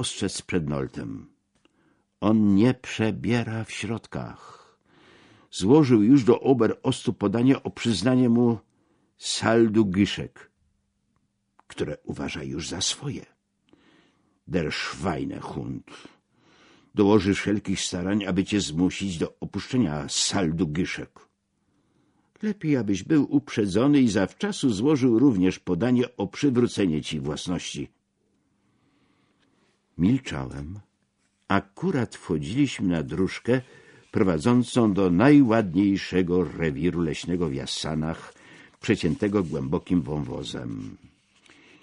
ostrzec przed Noltem. On nie przebiera w środkach. Złożył już do Ober-Ostu podanie o przyznanie mu saldu Giszek, które uważa już za swoje. Der Schweinehund dołoży wszelkich starań, aby cię zmusić do opuszczenia saldu Giszek. Lepiej, abyś był uprzedzony i zawczasu złożył również podanie o przywrócenie ci własności. Milczałem. Akurat wchodziliśmy na dróżkę prowadzącą do najładniejszego rewiru leśnego w Jassanach, przeciętego głębokim wąwozem.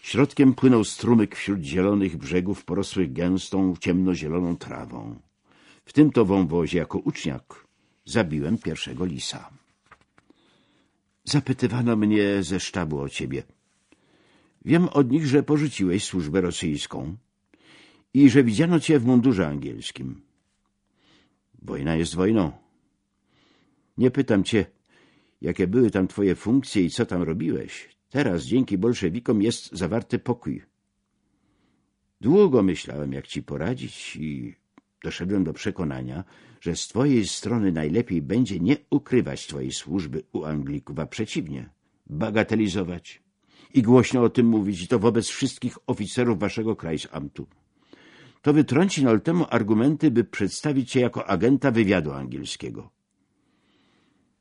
Środkiem płynął strumyk wśród zielonych brzegów porosłych gęstą, ciemnozieloną trawą. W tym to wąwozie jako uczniak zabiłem pierwszego lisa. Zapytywano mnie ze sztabu o ciebie. Wiem od nich, że porzuciłeś służbę rosyjską i że widziano cię w mundurze angielskim. Wojna jest wojną. Nie pytam cię, jakie były tam twoje funkcje i co tam robiłeś. Teraz dzięki bolszewikom jest zawarty pokój. Długo myślałem, jak ci poradzić i doszedłem do przekonania, że z twojej strony najlepiej będzie nie ukrywać twojej służby u Anglików, a przeciwnie, bagatelizować i głośno o tym mówić, i to wobec wszystkich oficerów waszego Krajsamtu. To wytrąci Noltemu argumenty, by przedstawić cię jako agenta wywiadu angielskiego.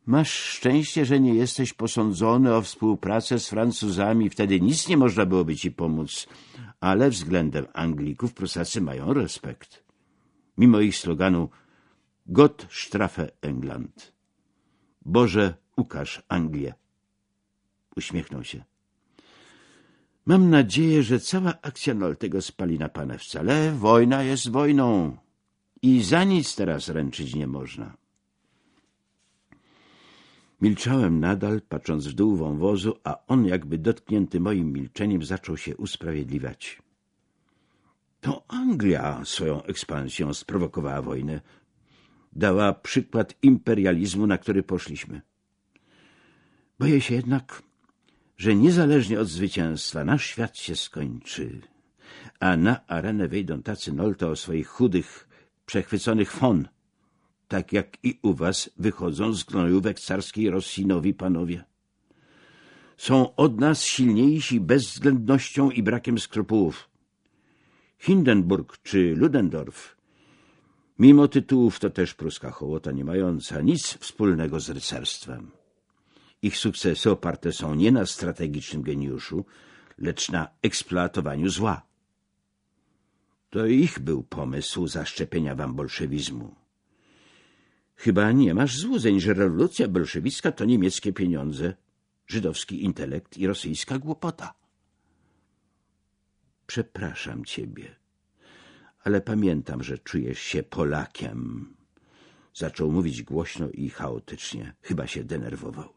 Masz szczęście, że nie jesteś posądzony o współpracę z Francuzami, wtedy nic nie można byłoby ci pomóc, ale względem Anglików Prusacy mają respekt. Mimo ich sloganu Gott strafe England. Boże, ukaż Anglię. Uśmiechnął się. Mam nadzieję, że cała akcja Noltego spali na panewce, ale wojna jest wojną i za nic teraz ręczyć nie można. Milczałem nadal, patrząc w dół wąwozu, a on, jakby dotknięty moim milczeniem, zaczął się usprawiedliwiać. To Anglia swoją ekspansją sprowokowała wojnę. Dała przykład imperializmu, na który poszliśmy. Boję się jednak, że niezależnie od zwycięstwa nasz świat się skończy, a na arenę wejdą tacy Nolta o swoich chudych, przechwyconych fon, tak jak i u was wychodzą z gnojówek carskiej Rosji nowi panowie. Są od nas silniejsi bezwzględnością i brakiem skrupułów. Hindenburg czy Ludendorff, mimo tytułów to też pruska hołota nie mająca nic wspólnego z rycerstwem. Ich sukcesy oparte są nie na strategicznym geniuszu, lecz na eksploatowaniu zła. To ich był pomysł zaszczepienia wam bolszewizmu. Chyba nie masz złudzeń, że rewolucja bolszewicka to niemieckie pieniądze, żydowski intelekt i rosyjska głupota. Przepraszam ciebie, ale pamiętam, że czujesz się Polakiem. Zaczął mówić głośno i chaotycznie. Chyba się denerwował.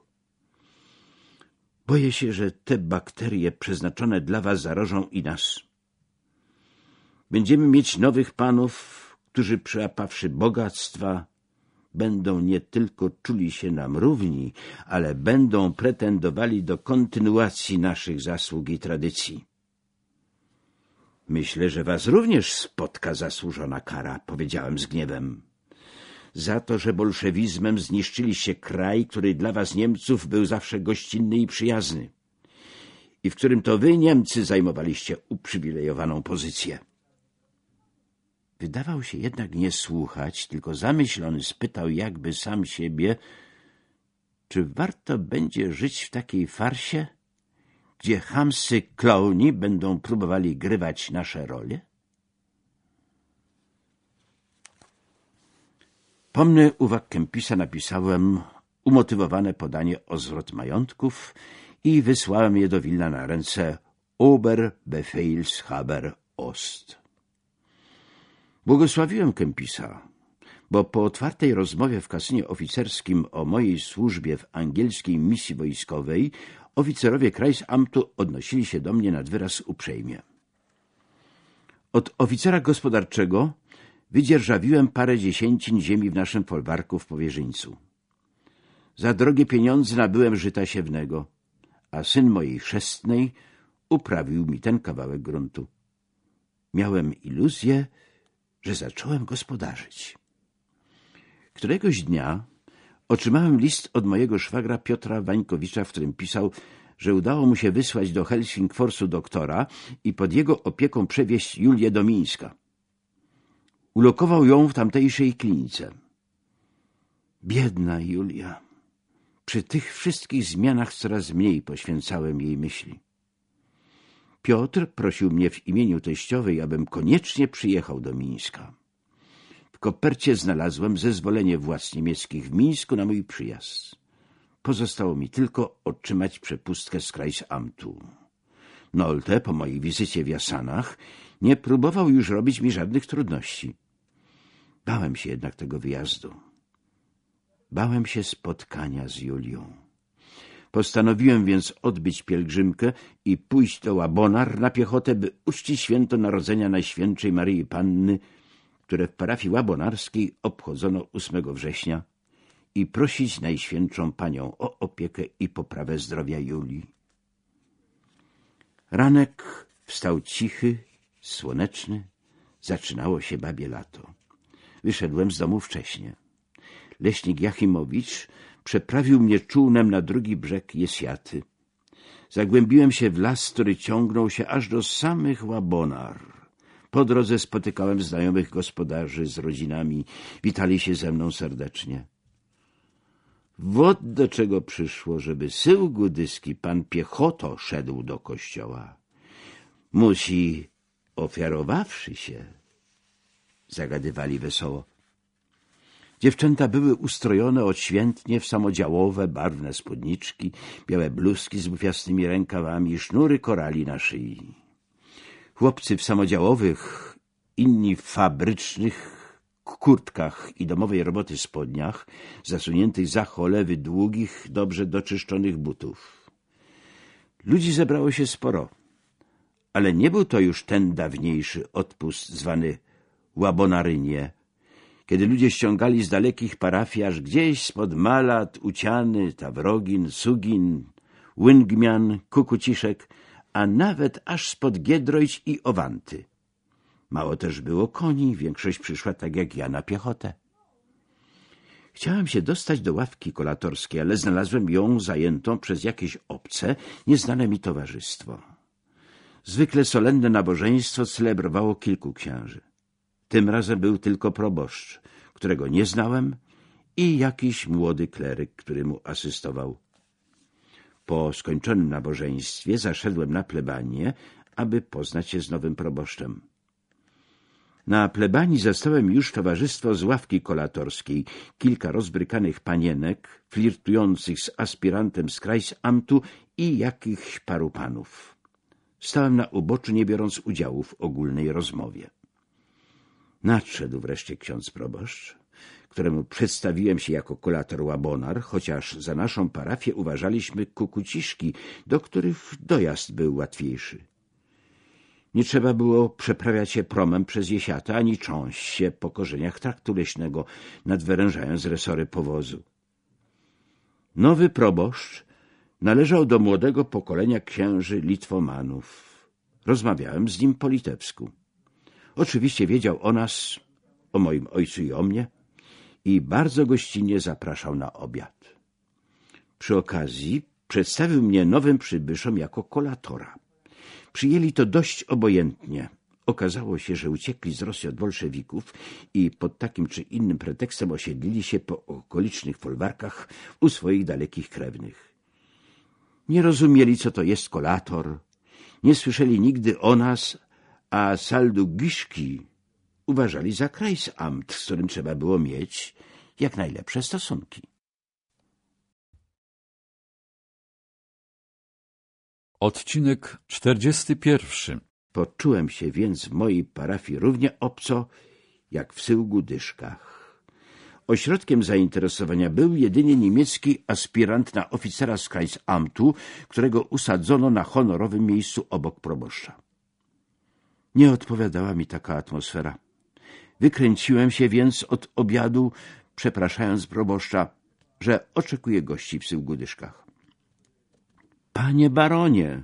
Boję się, że te bakterie przeznaczone dla was zarożą i nas. Będziemy mieć nowych panów, którzy przyłapawszy bogactwa, będą nie tylko czuli się nam równi, ale będą pretendowali do kontynuacji naszych zasług i tradycji. Myślę, że was również spotka zasłużona kara, powiedziałem z gniewem. Za to, że bolszewizmem zniszczyliście kraj, który dla was Niemców był zawsze gościnny i przyjazny i w którym to wy, Niemcy, zajmowaliście uprzywilejowaną pozycję. Wydawał się jednak nie słuchać, tylko zamyślony spytał jakby sam siebie, czy warto będzie żyć w takiej farsie, gdzie chamsy klauni będą próbowali grywać nasze role? Pomny uwag Kempisa napisałem umotywowane podanie o zwrot majątków i wysłałem je do Wilna na ręce Oberbefehlshaber Ost. Błogosławiłem Kempisa, bo po otwartej rozmowie w kasynie oficerskim o mojej służbie w angielskiej misji wojskowej oficerowie Kreisamtu odnosili się do mnie nad wyraz uprzejmie. Od oficera gospodarczego wydzierżawiłem parę dziesięcin ziemi w naszym folwarku w Powierzyńcu. Za drogie pieniądze nabyłem żyta siewnego, a syn mojej chrzestnej uprawił mi ten kawałek gruntu. miałem iluzję, że zacząłem gospodarzyć. Któregoś dnia otrzymałem list od mojego szwagra Piotra Wańkowicza, w którym pisał, że udało mu się wysłać do Helsingforsu doktora i pod jego opieką przewieźć Julię do Mińska. Ulokował ją w tamtejszej klinice. Biedna Julia. Przy tych wszystkich zmianach coraz mniej poświęcałem jej myśli. Piotr prosił mnie w imieniu teściowej, abym koniecznie przyjechał do Mińska. W kopercie znalazłem zezwolenie władz niemieckich w Mińsku na mój przyjazd. Pozostało mi tylko otrzymać przepustkę z Kreisamtu. Nolte, po mojej wizycie w Jasanach, nie próbował już robić mi żadnych trudności. Bałem się jednak tego wyjazdu. Bałem się spotkania z Julią. Postanowiłem więc odbyć pielgrzymkę i pójść do Łabonar na piechotę, by uczcić święto Narodzenia Najświętszej Maryi Panny, które w parafii łabonarskiej obchodzono 8 września i prosić Najświętszą Panią o opiekę i poprawę zdrowia Julii. Ranek wstał cichy, słoneczny, zaczynało się babie lato. Wyszedłem z domu wcześnie. Leśnik Jachimowicz przeprawił mnie czółnem na drugi brzeg Jesjaty. Zagłębiłem się w las, który ciągnął się aż do samych Łabonar. Po drodze spotykałem znajomych gospodarzy z rodzinami. Witali się ze mną serdecznie. Wod do czego przyszło, żeby sył gudyski pan piechoto szedł do kościoła. Musi, ofiarowawszy się, zagadywali wesoło. Dziewczęta były ustrojone odświętnie w samodziałowe, barwne spódniczki, białe bluzki z bufiastymi rękawami i sznury korali na szyi. Chłopcy w samodziałowych, inni w fabrycznych kurtkach i domowej roboty spodniach, zasuniętych za cholewy długich, dobrze doczyszczonych butów. Ludzi zebrało się sporo, ale nie był to już ten dawniejszy odpust zwany Łabonarynie, kiedy ludzie ściągali z dalekich parafii aż gdzieś spod Malat, Uciany, Tawrogin, Sugin, Łyngmian, Kukuciszek, a nawet aż spod Giedroyć i Owanty. Mało też było koni, większość przyszła tak jak ja na piechotę. Chciałem się dostać do ławki kolatorskiej, ale znalazłem ją zajętą przez jakieś obce, nieznane mi towarzystwo. Zwykle solenne nabożeństwo celebrowało kilku księży. Tym razem był tylko proboszcz, którego nie znałem i jakiś młody kleryk, który mu asystował. Po skończonym nabożeństwie zaszedłem na plebanię, aby poznać się z nowym proboszczem. Na plebanii zastałem już towarzystwo z ławki kolatorskiej, kilka rozbrykanych panienek, flirtujących z aspirantem z Amtu i jakichś paru panów. Stałem na uboczu, nie biorąc udziału w ogólnej rozmowie. Nadszedł wreszcie ksiądz proboszcz, któremu przedstawiłem się jako kolator łabonar, chociaż za naszą parafię uważaliśmy kukuciszki, do których dojazd był łatwiejszy. Nie trzeba było przeprawiać się promem przez jesiata, ani cząść się po korzeniach traktu leśnego, nadwyrężając resory powozu. Nowy proboszcz należał do młodego pokolenia księży Litwomanów. Rozmawiałem z nim po litewsku. Oczywiście wiedział o nas, o moim ojcu i o mnie i bardzo gościnnie zapraszał na obiad. Przy okazji przedstawił mnie nowym przybyszom jako kolatora. Przyjęli to dość obojętnie. Okazało się, że uciekli z Rosji od bolszewików i pod takim czy innym pretekstem osiedlili się po okolicznych folwarkach u swoich dalekich krewnych. Nie rozumieli, co to jest kolator, nie słyszeli nigdy o nas, a Saldugiszki uważali za Kreisamt, z którym trzeba było mieć jak najlepsze stosunki. Odcinek 41 Poczułem się więc w mojej parafii równie obco, jak w Syłgudyszkach. Ośrodkiem zainteresowania był jedynie niemiecki aspirant na oficera z Kreisamtu, którego usadzono na honorowym miejscu obok proboszcza. Nie odpowiadała mi taka atmosfera. Wykręciłem się więc od obiadu, przepraszając proboszcza, że oczekuję gości w Syłgudyszkach. Panie baronie,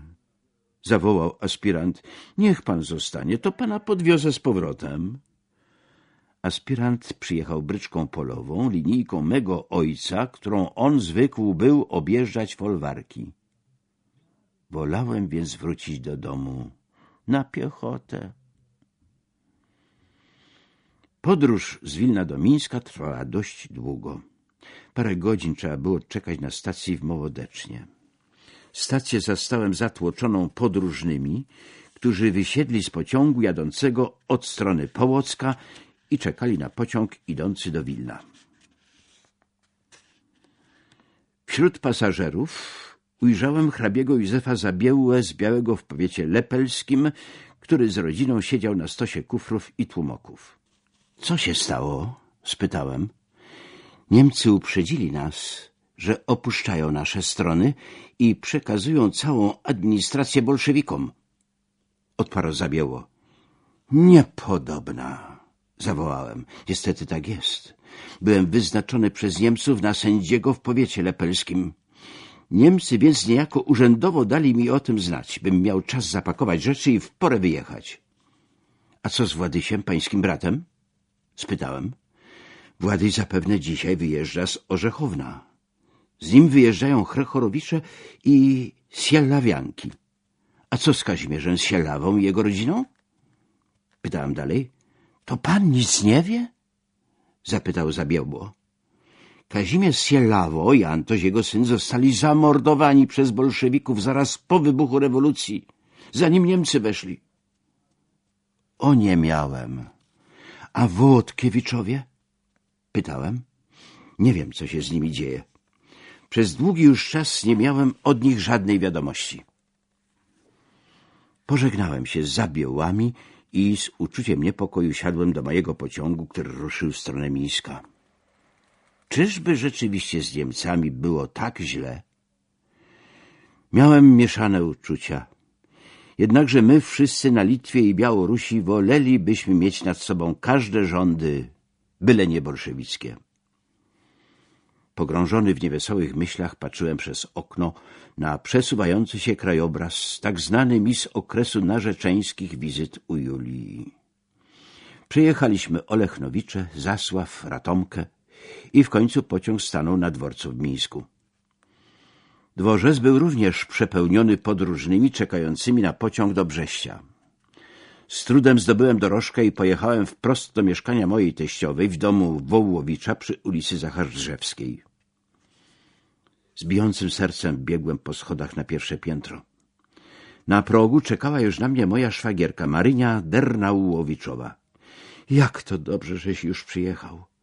zawołał aspirant. Niech pan zostanie, to pana podwiozę z powrotem. Aspirant przyjechał bryczką polową, linijką mego ojca, którą on zwykł był objeżdżać folwarki. Wolałem więc wrócić do domu na piechotę. Podróż z Wilna do Mińska trwała dość długo. Parę godzin trzeba było czekać na stacji w Mołodecznie. Stację zastałem zatłoczoną podróżnymi, którzy wysiedli z pociągu jadącego od strony Połocka i czekali na pociąg idący do Wilna. Wśród pasażerów ujrzałem hrabiego Józefa Zabiełłę z Białego w powiecie lepelskim, który z rodziną siedział na stosie kufrów i tłumoków. — Co się stało? — spytałem. — Niemcy uprzedzili nas, że opuszczają nasze strony i przekazują całą administrację bolszewikom. Odparł Zabieło. — Niepodobna! — zawołałem. — Niestety tak jest. Byłem wyznaczony przez Niemców na sędziego w powiecie lepelskim. Niemcy więc niejako urzędowo dali mi o tym znać, bym miał czas zapakować rzeczy i w porę wyjechać. — A co z Władysiem, pańskim bratem? — spytałem. — Władyś zapewne dzisiaj wyjeżdża z Orzechowna. Z nim wyjeżdżają Chrechorowicze i Siellawianki. A co z Kazimierzem Siellawą i jego rodziną? Pytałem dalej. To pan nic nie wie? Zapytał Zabiałło. Kazimierz Siellawo i Antoś, jego syn, zostali zamordowani przez bolszewików zaraz po wybuchu rewolucji, zanim Niemcy weszli. O nie miałem. A Włodkiewiczowie? Pytałem. Nie wiem, co się z nimi dzieje. Przez długi już czas nie miałem od nich żadnej wiadomości. Pożegnałem się z zabiołami i z uczuciem niepokoju siadłem do mojego pociągu, który ruszył w stronę Mińska. Czyżby rzeczywiście z Niemcami było tak źle? Miałem mieszane uczucia. Jednakże my wszyscy na Litwie i Białorusi wolelibyśmy mieć nad sobą każde rządy, byle nie bolszewickie. Pogrążony w niewesołych myślach patrzyłem przez okno na przesuwający się krajobraz, tak znany mi z okresu narzeczeńskich wizyt u Julii. Przyjechaliśmy Olechnowicze, Zasław, Ratomkę i w końcu pociąg stanął na dworcu w Mińsku. Dworzec był również przepełniony podróżnymi czekającymi na pociąg do Brześcia. Z trudem zdobyłem dorożkę i pojechałem wprost do mieszkania mojej teściowej w domu Wołowicza przy ulicy Zacharzdrzewskiej. Z bijącym sercem biegłem po schodach na pierwsze piętro. Na progu czekała już na mnie moja szwagierka, Marynia Dernaułowiczowa. — Jak to dobrze, żeś już przyjechał! —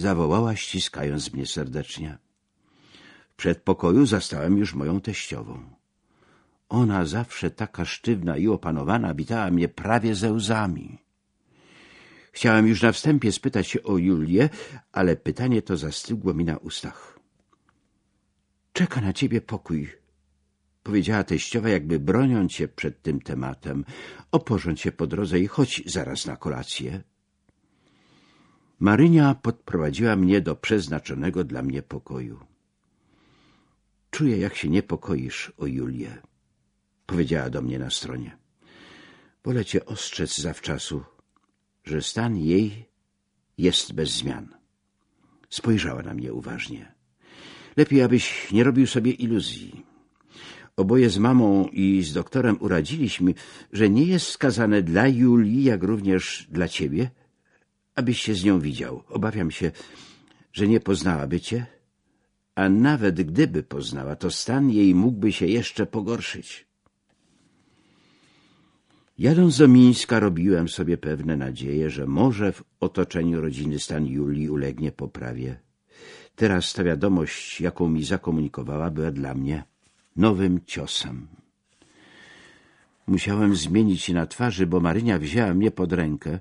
zawołała, ściskając mnie serdecznie. W przedpokoju zastałem już moją teściową. Ona zawsze taka sztywna i opanowana witała mnie prawie ze łzami. Chciałem już na wstępie spytać się o Julię, ale pytanie to zastygło mi na ustach. Czeka na ciebie pokój, powiedziała teściowa, jakby broniąc się przed tym tematem. Oporządź się po drodze i chodź zaraz na kolację. Marynia podprowadziła mnie do przeznaczonego dla mnie pokoju. Czuję, jak się niepokoisz o Julię, powiedziała do mnie na stronie. Wolę cię ostrzec zawczasu, że stan jej jest bez zmian. Spojrzała na mnie uważnie. Lepiej, abyś nie robił sobie iluzji. Oboje z mamą i z doktorem uradziliśmy, że nie jest wskazane dla Julii, jak również dla ciebie, abyś się z nią widział. Obawiam się, że nie poznałaby cię, a nawet gdyby poznała, to stan jej mógłby się jeszcze pogorszyć. Jadąc do Mińska robiłem sobie pewne nadzieje, że może w otoczeniu rodziny stan Julii ulegnie poprawie. Teraz ta wiadomość, jaką mi zakomunikowała, była dla mnie nowym ciosem. Musiałem zmienić się na twarzy, bo Marynia wzięła mnie pod rękę,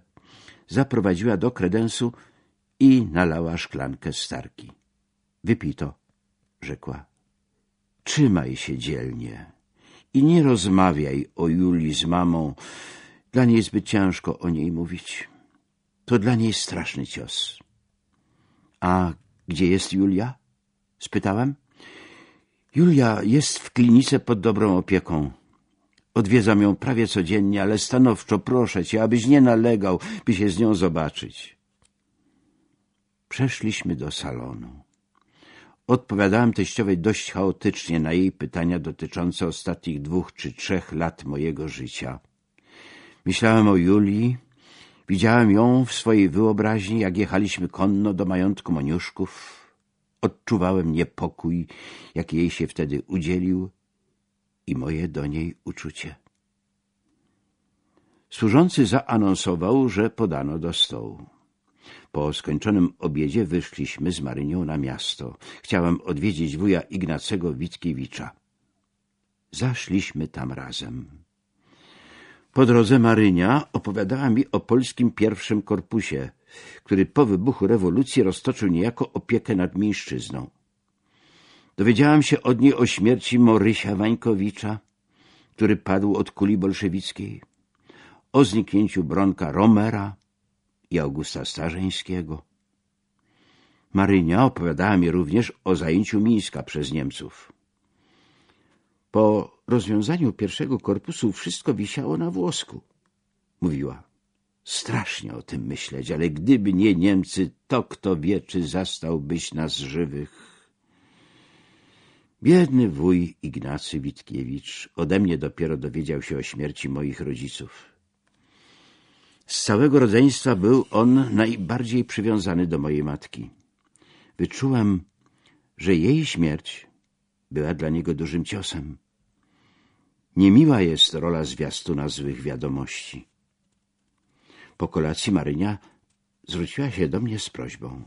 zaprowadziła do kredensu i nalała szklankę starki. Wypij to, rzekła. Trzymaj się dzielnie i nie rozmawiaj o Julii z mamą. Dla niej zbyt ciężko o niej mówić. To dla niej straszny cios. A gdzie jest Julia? spytałem. Julia jest w klinice pod dobrą opieką. Odwiedzam ją prawie codziennie, ale stanowczo proszę cię, abyś nie nalegał, by się z nią zobaczyć. Przeszliśmy do salonu. Odpowiadałem teściowej dość chaotycznie na jej pytania dotyczące ostatnich dwóch czy trzech lat mojego życia. Myślałem o Julii, widziałem ją w swojej wyobraźni, jak jechaliśmy konno do majątku Moniuszków. Odczuwałem niepokój, jaki jej się wtedy udzielił i moje do niej uczucie. Służący zaanonsował, że podano do stołu. Po skończonym obiedzie wyszliśmy z Marynią na miasto. Chciałem odwiedzić wuja Ignacego Witkiewicza. Zaszliśmy tam razem. Po drodze Marynia opowiadała mi o polskim pierwszym korpusie, który po wybuchu rewolucji roztoczył niejako opiekę nad mężczyzną. Dowiedziałam się od niej o śmierci Morysia Wańkowicza, który padł od kuli bolszewickiej, o zniknięciu Bronka Romera i Augusta Starzeńskiego. Marynia opowiadała mi również o zajęciu Mińska przez Niemców. Po rozwiązaniu pierwszego korpusu wszystko wisiało na włosku, mówiła. Strasznie o tym myśleć, ale gdyby nie Niemcy, to kto wie, czy zastałbyś nas żywych. Biedny wuj Ignacy Witkiewicz ode mnie dopiero dowiedział się o śmierci moich rodziców. Z całego rodzeństwa był on najbardziej przywiązany do mojej matki. Wyczułem, że jej śmierć była dla niego dużym ciosem. Niemiła jest rola zwiastuna złych wiadomości. Po kolacji Marynia zwróciła się do mnie z prośbą.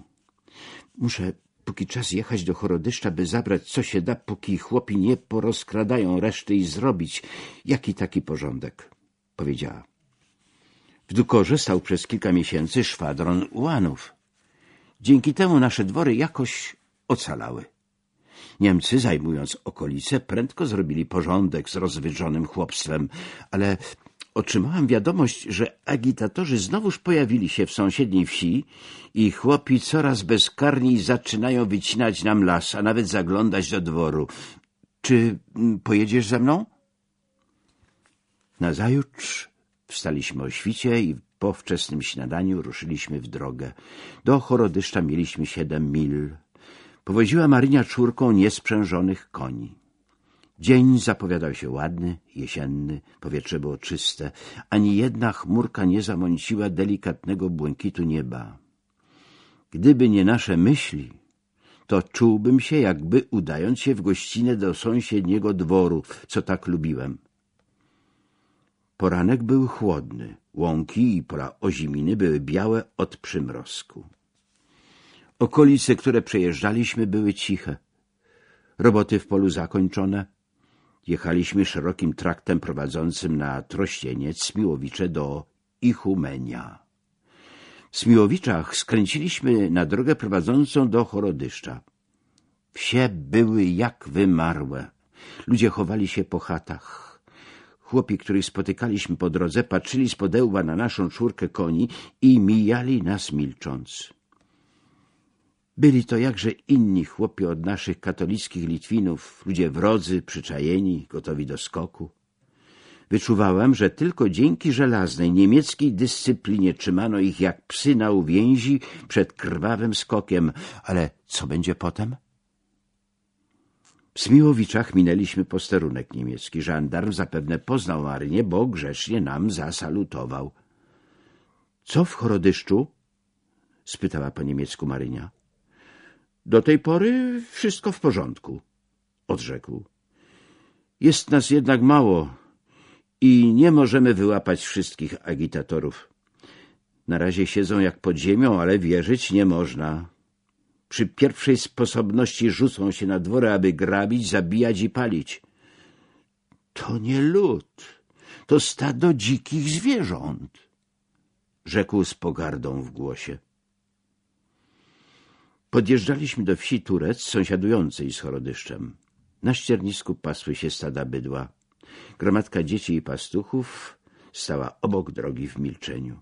Muszę póki czas jechać do Chorodyszcza, by zabrać co się da, póki chłopi nie porozkradają reszty i zrobić jaki taki porządek, powiedziała. W Dukorze stał przez kilka miesięcy szwadron ułanów. Dzięki temu nasze dwory jakoś ocalały. Niemcy, zajmując okolice, prędko zrobili porządek z rozwydrzonym chłopstwem, ale otrzymałem wiadomość, że agitatorzy znowuż pojawili się w sąsiedniej wsi i chłopi coraz bezkarniej zaczynają wycinać nam las, a nawet zaglądać do dworu. Czy mm, pojedziesz ze mną? Nazajutrz wstaliśmy o świcie i po wczesnym śniadaniu ruszyliśmy w drogę. Do Chorodyszcza mieliśmy siedem mil. Powoziła Marynia czwórką niesprzężonych koni. Dzień zapowiadał się ładny, jesienny, powietrze było czyste, ani jedna chmurka nie zamąciła delikatnego błękitu nieba. Gdyby nie nasze myśli, to czułbym się, jakby udając się w gościnę do sąsiedniego dworu, co tak lubiłem. Poranek był chłodny, łąki i pola oziminy były białe od przymrozku. Okolice, które przejeżdżaliśmy, były ciche. Roboty w polu zakończone, Jechaliśmy szerokim traktem prowadzącym na Trościeniec Smiłowicze do Ichumenia. W Smiłowiczach skręciliśmy na drogę prowadzącą do Chorodyszcza. Wsie były jak wymarłe. Ludzie chowali się po chatach. Chłopi, których spotykaliśmy po drodze, patrzyli z podełba na naszą czwórkę koni i mijali nas milcząc. Byli to jakże inni chłopi od naszych katolickich Litwinów, ludzie wrodzy, przyczajeni, gotowi do skoku. Wyczuwałem, że tylko dzięki żelaznej niemieckiej dyscyplinie trzymano ich jak psy na uwięzi przed krwawym skokiem. Ale co będzie potem? W Smiłowiczach minęliśmy posterunek niemiecki. Żandarm zapewne poznał Marynię, bo grzecznie nam zasalutował. — Co w Chorodyszczu? — spytała po niemiecku Marynia. Do tej pory wszystko w porządku, odrzekł. Jest nas jednak mało i nie możemy wyłapać wszystkich agitatorów. Na razie siedzą jak pod ziemią, ale wierzyć nie można. Przy pierwszej sposobności rzucą się na dwory, aby grabić, zabijać i palić. To nie lud, to stado dzikich zwierząt, rzekł z pogardą w głosie. Podjeżdżaliśmy do wsi Turec, sąsiadującej z Chorodyszczem. Na ściernisku pasły się stada bydła. Gromadka dzieci i pastuchów stała obok drogi w milczeniu.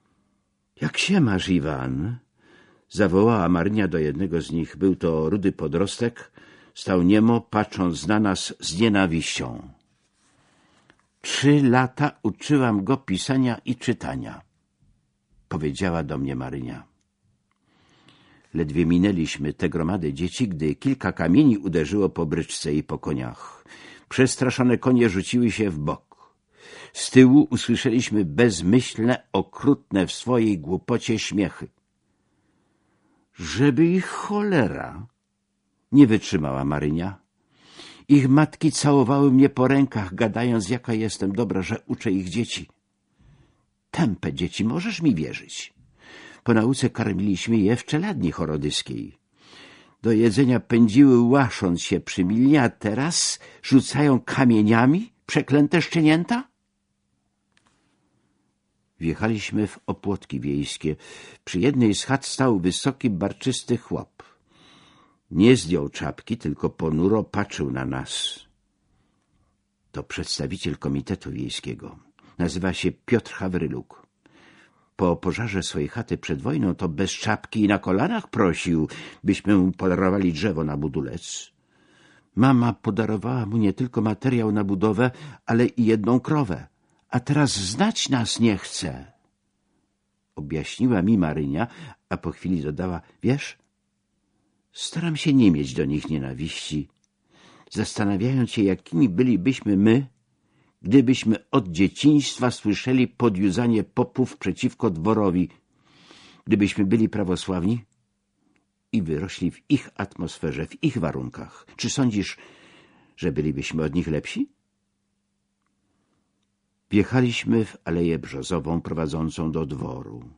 — Jak się masz, Iwan? — zawołała Marnia do jednego z nich. Był to rudy podrostek. Stał niemo, patrząc na nas z nienawiścią. Trzy lata uczyłam go pisania i czytania, powiedziała do mnie Marynia. Ledwie minęliśmy te gromady dzieci, gdy kilka kamieni uderzyło po bryczce i po koniach. Przestraszone konie rzuciły się w bok. Z tyłu usłyszeliśmy bezmyślne, okrutne w swojej głupocie śmiechy. Żeby ich cholera! Nie wytrzymała Marynia. Ich matki całowały mnie po rękach, gadając, jaka jestem dobra, że uczę ich dzieci. Tępe dzieci, możesz mi wierzyć. Po nauce karmiliśmy je w czeladni chorodyskiej. Do jedzenia pędziły łasząc się przy milnie, a teraz rzucają kamieniami przeklęte szczenięta? Wjechaliśmy w opłotki wiejskie. Przy jednej z chat stał wysoki, barczysty chłop. Nie zdjął czapki, tylko ponuro patrzył na nas. To przedstawiciel Komitetu Wiejskiego. Nazywa się Piotr Hawryluk. Po pożarze swojej chaty przed wojną to bez czapki i na kolanach prosił, byśmy mu podarowali drzewo na budulec. Mama podarowała mu nie tylko materiał na budowę, ale i jedną krowę. A teraz znać nas nie chce. Objaśniła mi Marynia, a po chwili dodała, wiesz, staram się nie mieć do nich nienawiści, zastanawiając się, jakimi bylibyśmy my, gdybyśmy od dzieciństwa słyszeli podjuzanie popów przeciwko dworowi, gdybyśmy byli prawosławni i wyrośli w ich atmosferze, w ich warunkach. Czy sądzisz, że bylibyśmy od nich lepsi? Wjechaliśmy w aleję brzozową prowadzącą do dworu.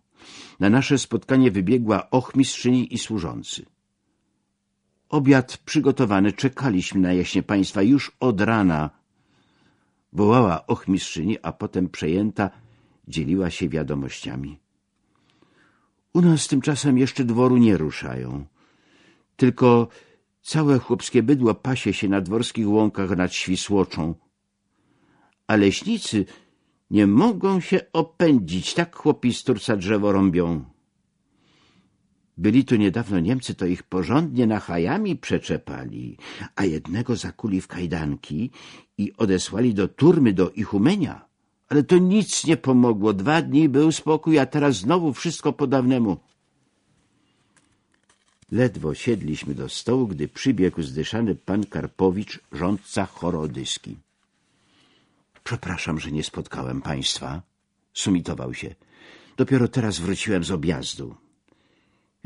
Na nasze spotkanie wybiegła ochmistrzyni i służący. Obiad przygotowany, czekaliśmy na jaśnie państwa już od rana. Wołała ochmistrzyni, a potem przejęta dzieliła się wiadomościami. U nas tymczasem jeszcze dworu nie ruszają. Tylko całe chłopskie bydło pasie się na dworskich łąkach nad Świsłoczą. A leśnicy nie mogą się opędzić, tak chłopi z turca drzewo rąbią. Byli tu niedawno Niemcy, to ich porządnie nachajami przeczepali, a jednego zakuli w kajdanki i odesłali do turmy, do Ichumenia. Ale to nic nie pomogło. Dwa dni był spokój, a teraz znowu wszystko po dawnemu. Ledwo siedliśmy do stołu, gdy przybiegł zdyszany pan Karpowicz, rządca chorodyski. Przepraszam, że nie spotkałem państwa. Sumitował się. Dopiero teraz wróciłem z objazdu.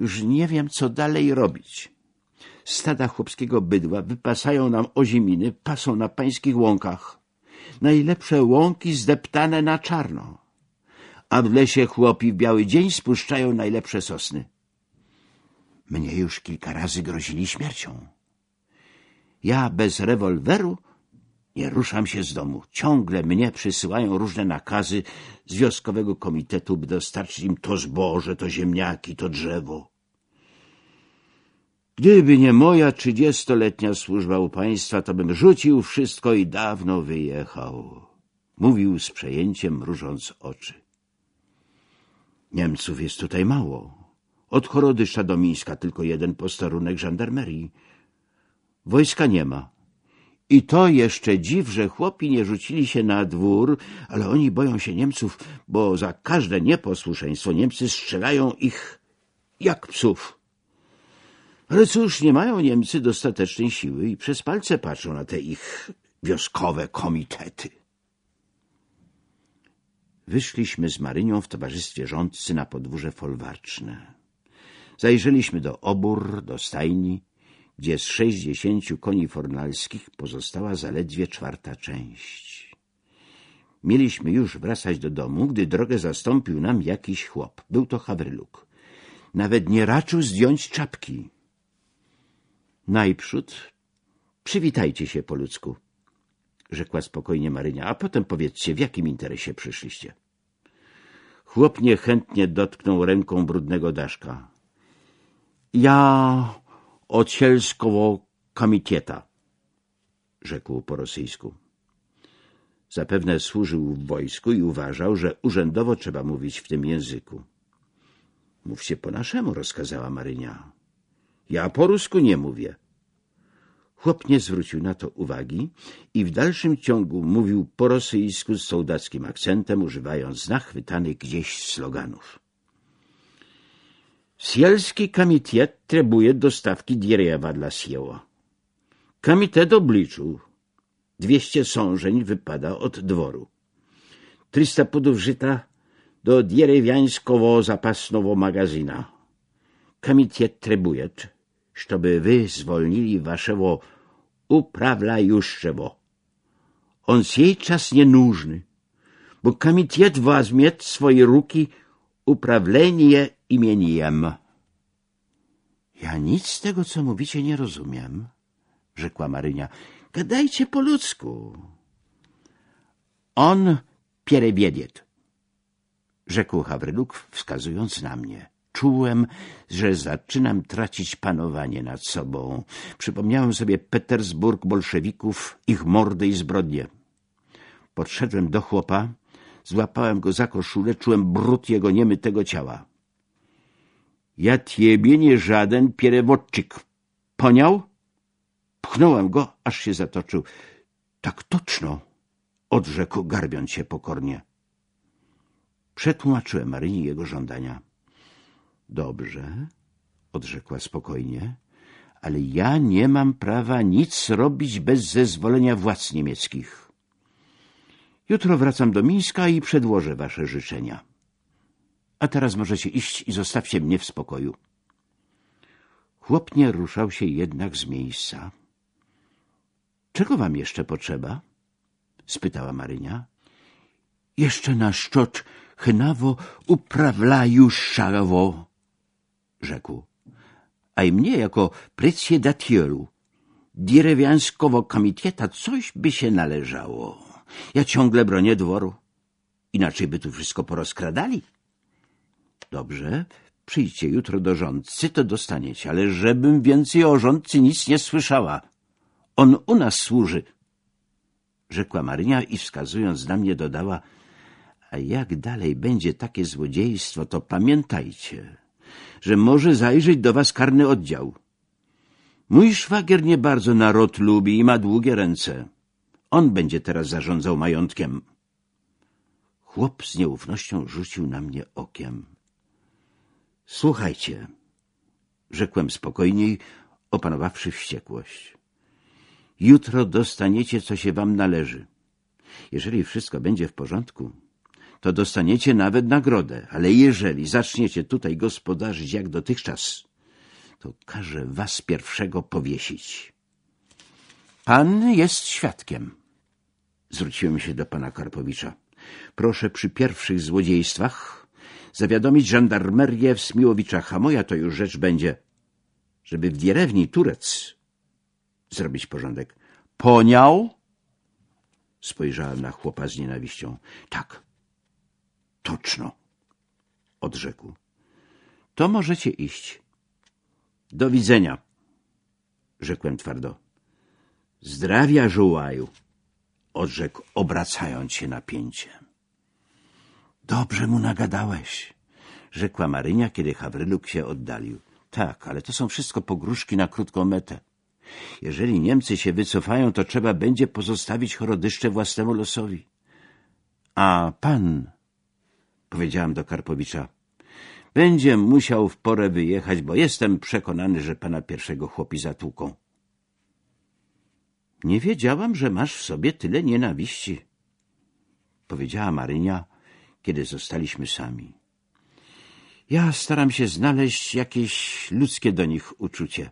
Już nie wiem, co dalej robić. Stada chłopskiego bydła wypasają nam oziminy, pasą na pańskich łąkach. Najlepsze łąki zdeptane na czarno. A w lesie chłopi w biały dzień spuszczają najlepsze sosny. Mnie już kilka razy grozili śmiercią. Ja bez rewolweru nie ruszam się z domu. Ciągle mnie przysyłają różne nakazy z wioskowego komitetu, by dostarczyć im to zboże, to ziemniaki, to drzewo. Gdyby nie moja trzydziestoletnia służba u państwa, to bym rzucił wszystko i dawno wyjechał. Mówił z przejęciem, mrużąc oczy. Niemców jest tutaj mało. Od Chorodysza do Mińska tylko jeden posterunek żandarmerii. Wojska nie ma. I to jeszcze dziw, że chłopi nie rzucili się na dwór, ale oni boją się Niemców, bo za każde nieposłuszeństwo Niemcy strzelają ich jak psów. Ale cóż, nie mają Niemcy dostatecznej siły i przez palce patrzą na te ich wioskowe komitety. Wyszliśmy z Marynią w towarzystwie rządcy na podwórze folwarczne. Zajrzeliśmy do obór, do stajni, gdzie z sześćdziesięciu koni fornalskich pozostała zaledwie czwarta część. Mieliśmy już wracać do domu, gdy drogę zastąpił nam jakiś chłop. Był to Hawryluk. Nawet nie raczył zdjąć czapki. Najprzód przywitajcie się po ludzku, rzekła spokojnie Marynia, a potem powiedzcie, w jakim interesie przyszliście. Chłop niechętnie dotknął ręką brudnego daszka. Ja od sielskowo komitieta, rzekł po rosyjsku. Zapewne służył w wojsku i uważał, że urzędowo trzeba mówić w tym języku. Mówcie po naszemu, rozkazała Marynia. Ja po rusku nie mówię. Chłop nie zwrócił na to uwagi i w dalszym ciągu mówił po rosyjsku z sołdackim akcentem, używając nachwytanych gdzieś sloganów. Sielski komitet trebuje dostawki drzewa dla sieła. Komitet obliczył. Dwieście sążeń wypada od dworu. Trzysta pudów żyta do dzierewiańskowo zapasnowo magazyna. Komitet trebuje, żeby wy zwolnili waszego. On siej czas nie nużny, bo komitet wezmie w swoje ruki uprawlenie imieniem. Ja nic z tego, co mówicie, nie rozumiem, rzekła Marynia. Gadajcie po ludzku. On pierewiedzieć, rzekł Hawryluk, wskazując na mnie. Czułem, że zaczynam tracić panowanie nad sobą. Przypomniałem sobie Petersburg bolszewików, ich mordy i zbrodnie. Podszedłem do chłopa, złapałem go za koszulę, czułem brud jego niemytego ciała. Ja ciebie nie żaden pierewodczyk. Poniał? Pchnąłem go, aż się zatoczył. Tak toczno, odrzekł, garbiąc się pokornie. Przetłumaczyłem Maryni jego żądania. Dobrze, odrzekła spokojnie, ale ja nie mam prawa nic robić bez zezwolenia władz niemieckich. Jutro wracam do Mińska i przedłożę wasze życzenia. A teraz możecie iść i zostawcie mnie w spokoju. Chłop nie ruszał się jednak z miejsca. Czego wam jeszcze potrzeba? spytała Marynia. Jeszcze na szczocz chynawo uprawlaju rzekł. A i mnie jako predsiedatielu dzierewiańskowo komitieta coś by się należało. Ja ciągle bronię dworu. Inaczej by tu wszystko porozkradali. Dobrze, przyjdźcie jutro do rządcy, to dostaniecie, ale żebym więcej o rządcy nic nie słyszała. On u nas służy. Rzekła Marynia i wskazując na mnie dodała, a jak dalej będzie takie złodziejstwo, to pamiętajcie, że może zajrzeć do was karny oddział. Mój szwagier nie bardzo naród lubi i ma długie ręce. On będzie teraz zarządzał majątkiem. Chłop z nieufnością rzucił na mnie okiem. Słuchajcie, rzekłem spokojniej, opanowawszy wściekłość. Jutro dostaniecie, co się wam należy. Jeżeli wszystko będzie w porządku, to dostaniecie nawet nagrodę, ale jeżeli zaczniecie tutaj gospodarzyć jak dotychczas, to każę was pierwszego powiesić. Pan jest świadkiem. Zwróciłem się do pana Karpowicza. Proszę przy pierwszych złodziejstwach zawiadomić żandarmerię w Smiłowiczach, a moja to już rzecz będzie, żeby w Dierewni Turec zrobić porządek. Poniał? Spojrzałem na chłopa z nienawiścią. Tak, Toczno, odrzekł. To możecie iść. Do widzenia, rzekłem twardo. Zdrawia, żołaju, odrzekł, obracając się napięciem. Dobrze mu nagadałeś, rzekła Marynia, kiedy Hawryluk się oddalił. Tak, ale to są wszystko pogróżki na krótką metę. Jeżeli Niemcy się wycofają, to trzeba będzie pozostawić chorodyszcze własnemu losowi. A pan powiedziałam do Karpowicza. Będzie musiał w porę wyjechać, bo jestem przekonany, że pana pierwszego chłopi zatłuką. Nie wiedziałam, że masz w sobie tyle nienawiści, powiedziała Marynia, kiedy zostaliśmy sami. Ja staram się znaleźć jakieś ludzkie do nich uczucie,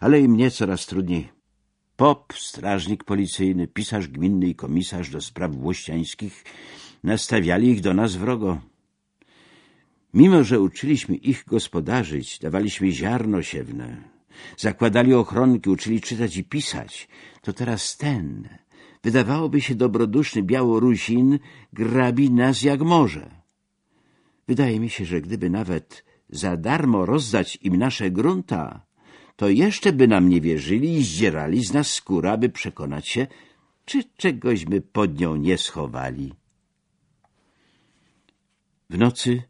ale i mnie coraz trudniej. Pop, strażnik policyjny, pisarz gminny i komisarz do spraw włościańskich nastawiali ich do nas wrogo. Mimo, że uczyliśmy ich gospodarzyć, dawaliśmy ziarno siewne, zakładali ochronki, uczyli czytać i pisać, to teraz ten, wydawałoby się dobroduszny Białorusin, grabi nas jak może. Wydaje mi się, że gdyby nawet za darmo rozdać im nasze grunta, to jeszcze by nam nie wierzyli i zdzierali z nas skóra, aby przekonać się, czy czegośmy pod nią nie schowali. W nocy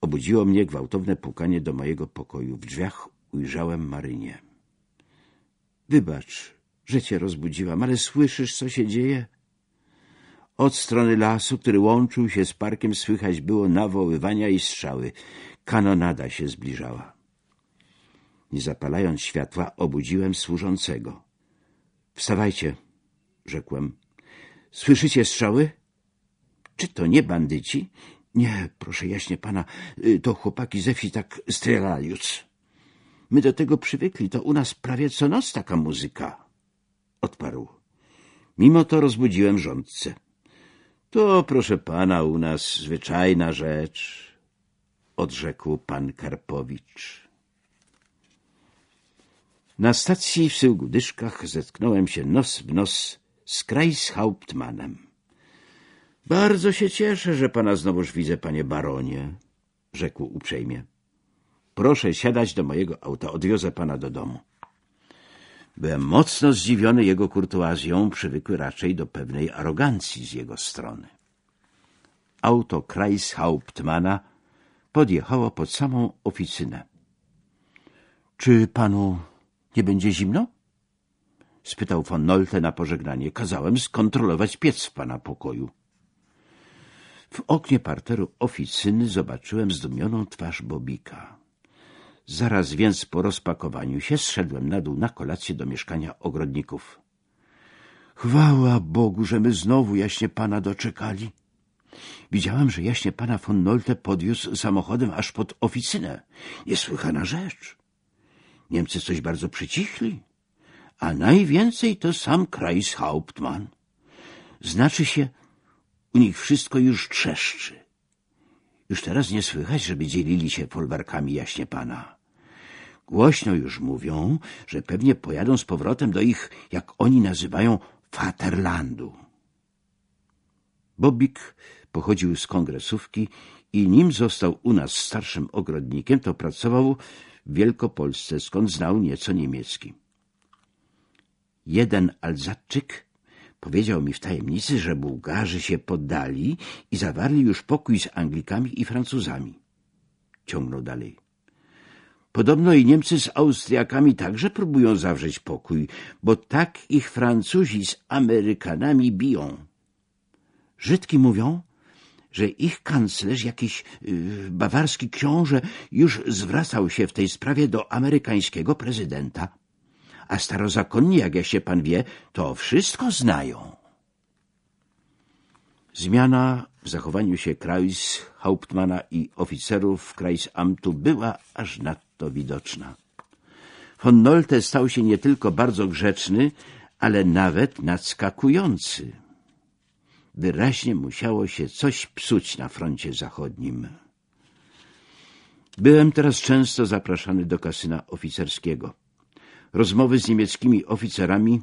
Obudziło mnie gwałtowne pukanie do mojego pokoju. W drzwiach ujrzałem Marynię. — Wybacz, że cię rozbudziłam, ale słyszysz, co się dzieje? Od strony lasu, który łączył się z parkiem, słychać było nawoływania i strzały. Kanonada się zbliżała. Nie zapalając światła, obudziłem służącego. — Wstawajcie — rzekłem. — Słyszycie strzały? — Czy to nie bandyci? — Nie, proszę jaśnie pana, y, to chłopaki ze wsi tak strzelaliuc. My do tego przywykli, to u nas prawie co noc taka muzyka. Odparł. Mimo to rozbudziłem rządcę. To, proszę pana, u nas zwyczajna rzecz, odrzekł pan Karpowicz. Na stacji w Syłgudyszkach zetknąłem się nos w nos z Kreishauptmanem. Bardzo się cieszę, że pana znowuż widzę, panie baronie, rzekł uprzejmie. Proszę siadać do mojego auta, odwiozę pana do domu. Byłem mocno zdziwiony jego kurtuazją, przywykły raczej do pewnej arogancji z jego strony. Auto Kreishauptmana podjechało pod samą oficynę. — Czy panu nie będzie zimno? — spytał von Nolte na pożegnanie. — Kazałem skontrolować piec w pana pokoju. W oknie parteru oficyny zobaczyłem zdumioną twarz Bobika. Zaraz więc po rozpakowaniu się zszedłem na dół na kolację do mieszkania ogrodników. Chwała Bogu, że my znowu jaśnie pana doczekali. Widziałem, że jaśnie pana von Nolte podwiózł samochodem aż pod oficynę. Niesłychana rzecz. Niemcy coś bardzo przycichli, a najwięcej to sam Kreishauptmann. Znaczy się, u nich wszystko już trzeszczy. Już teraz nie słychać, żeby dzielili się folwarkami jaśnie pana. Głośno już mówią, że pewnie pojadą z powrotem do ich, jak oni nazywają, Vaterlandu. Bobik pochodził z kongresówki i nim został u nas starszym ogrodnikiem, to pracował w Wielkopolsce, skąd znał nieco niemiecki. Jeden Alzatczyk powiedział mi w tajemnicy, że Bułgarzy się poddali i zawarli już pokój z Anglikami i Francuzami. Ciągnął dalej. Podobno i Niemcy z Austriakami także próbują zawrzeć pokój, bo tak ich Francuzi z Amerykanami biją. Żydki mówią, że ich kanclerz, jakiś yy, bawarski książę, już zwracał się w tej sprawie do amerykańskiego prezydenta. A starozakonni, jak ja się pan wie, to wszystko znają. Zmiana w zachowaniu się Kreishauptmana i oficerów Kreisamtu była aż nadto widoczna. Von Nolte stał się nie tylko bardzo grzeczny, ale nawet nadskakujący. Wyraźnie musiało się coś psuć na froncie zachodnim. Byłem teraz często zapraszany do kasyna oficerskiego. Rozmowy z niemieckimi oficerami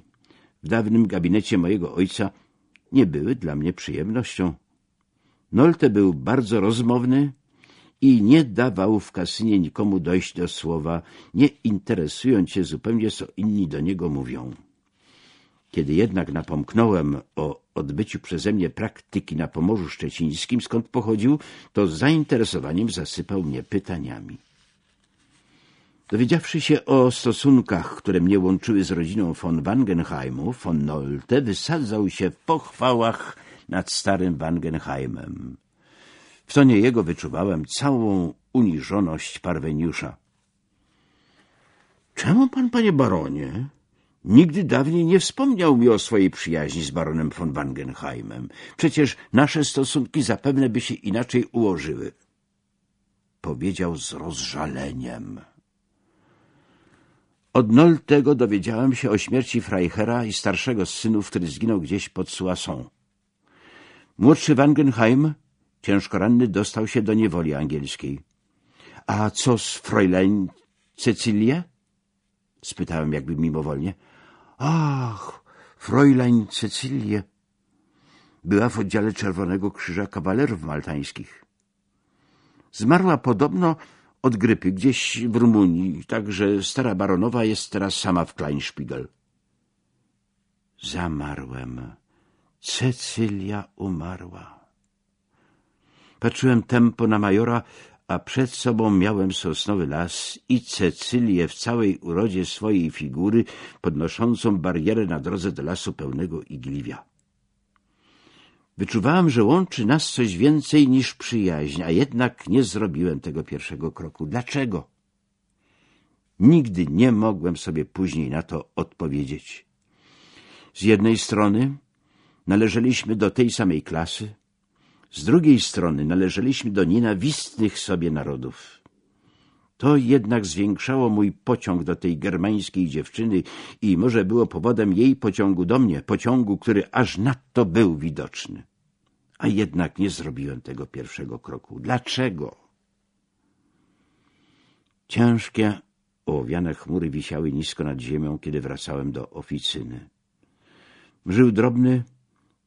w dawnym gabinecie mojego ojca nie były dla mnie przyjemnością. Nolte był bardzo rozmowny i nie dawał w kasynie nikomu dojść do słowa, nie interesując się zupełnie, co inni do niego mówią. Kiedy jednak napomknąłem o odbyciu przeze mnie praktyki na Pomorzu Szczecińskim, skąd pochodził, to zainteresowaniem zasypał mnie pytaniami. Dowiedziawszy się o stosunkach, które mnie łączyły z rodziną von Wangenheimu, von Nolte wysadzał się w pochwałach nad starym Wangenheimem. W tonie jego wyczuwałem całą uniżoność Parweniusza. — Czemu pan, panie baronie, nigdy dawniej nie wspomniał mi o swojej przyjaźni z baronem von Wangenheimem? Przecież nasze stosunki zapewne by się inaczej ułożyły. Powiedział z rozżaleniem. Od Noltego dowiedziałem się o śmierci Freichera i starszego z synów, który zginął gdzieś pod Soissons. Młodszy Wangenheim, ciężko ranny, dostał się do niewoli angielskiej. — A co z Fräulein Cecylię? — spytałem jakby mimowolnie. — Ach, Fräulein Cecylię. Była w oddziale Czerwonego Krzyża Kawalerów Maltańskich. Zmarła podobno od grypy gdzieś w Rumunii, także stara baronowa jest teraz sama w Kleinspiegel. Zamarłem. Cecylia umarła. Patrzyłem tempo na majora, a przed sobą miałem sosnowy las i Cecylię w całej urodzie swojej figury, podnoszącą barierę na drodze do lasu pełnego igliwia. Wyczuwałem, że łączy nas coś więcej niż przyjaźń, a jednak nie zrobiłem tego pierwszego kroku. Dlaczego? Nigdy nie mogłem sobie później na to odpowiedzieć. Z jednej strony należeliśmy do tej samej klasy, z drugiej strony należeliśmy do nienawistnych sobie narodów. To jednak zwiększało mój pociąg do tej germańskiej dziewczyny i może było powodem jej pociągu do mnie, pociągu, który aż nadto był widoczny. A jednak nie zrobiłem tego pierwszego kroku. Dlaczego? Ciężkie, ołowiane chmury wisiały nisko nad ziemią, kiedy wracałem do oficyny. Mrzył drobny,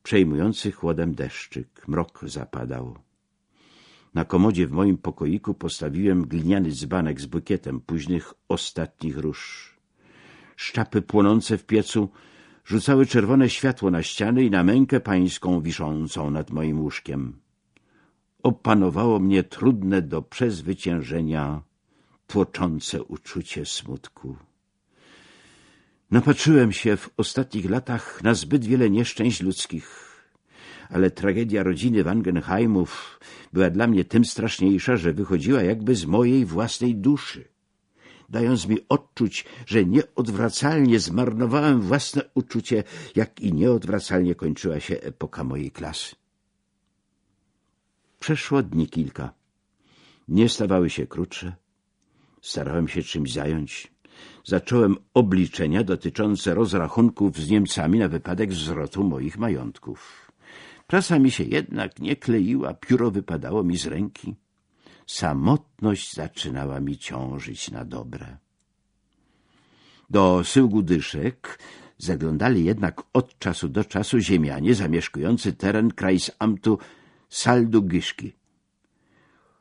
przejmujący chłodem deszczyk. Mrok zapadał. Na komodzie w moim pokoiku postawiłem gliniany dzbanek z bukietem późnych, ostatnich róż. Szczapy płonące w piecu rzucały czerwone światło na ściany i na mękę pańską wiszącą nad moim łóżkiem. Opanowało mnie trudne do przezwyciężenia, tłoczące uczucie smutku. Napatrzyłem się w ostatnich latach na zbyt wiele nieszczęść ludzkich, ale tragedia rodziny Wangenheimów była dla mnie tym straszniejsza, że wychodziła jakby z mojej własnej duszy, dając mi odczuć, że nieodwracalnie zmarnowałem własne uczucie, jak i nieodwracalnie kończyła się epoka mojej klasy. Przeszło dni kilka. Nie stawały się krótsze. Starałem się czymś zająć. Zacząłem obliczenia dotyczące rozrachunków z Niemcami na wypadek zwrotu moich majątków. Prasa mi się jednak nie kleiła, pióro wypadało mi z ręki. Samotność zaczynała mi ciążyć na dobre. Do syłgu dyszek zaglądali jednak od czasu do czasu ziemianie zamieszkujący teren Kreisamtu Saldu-Giszki.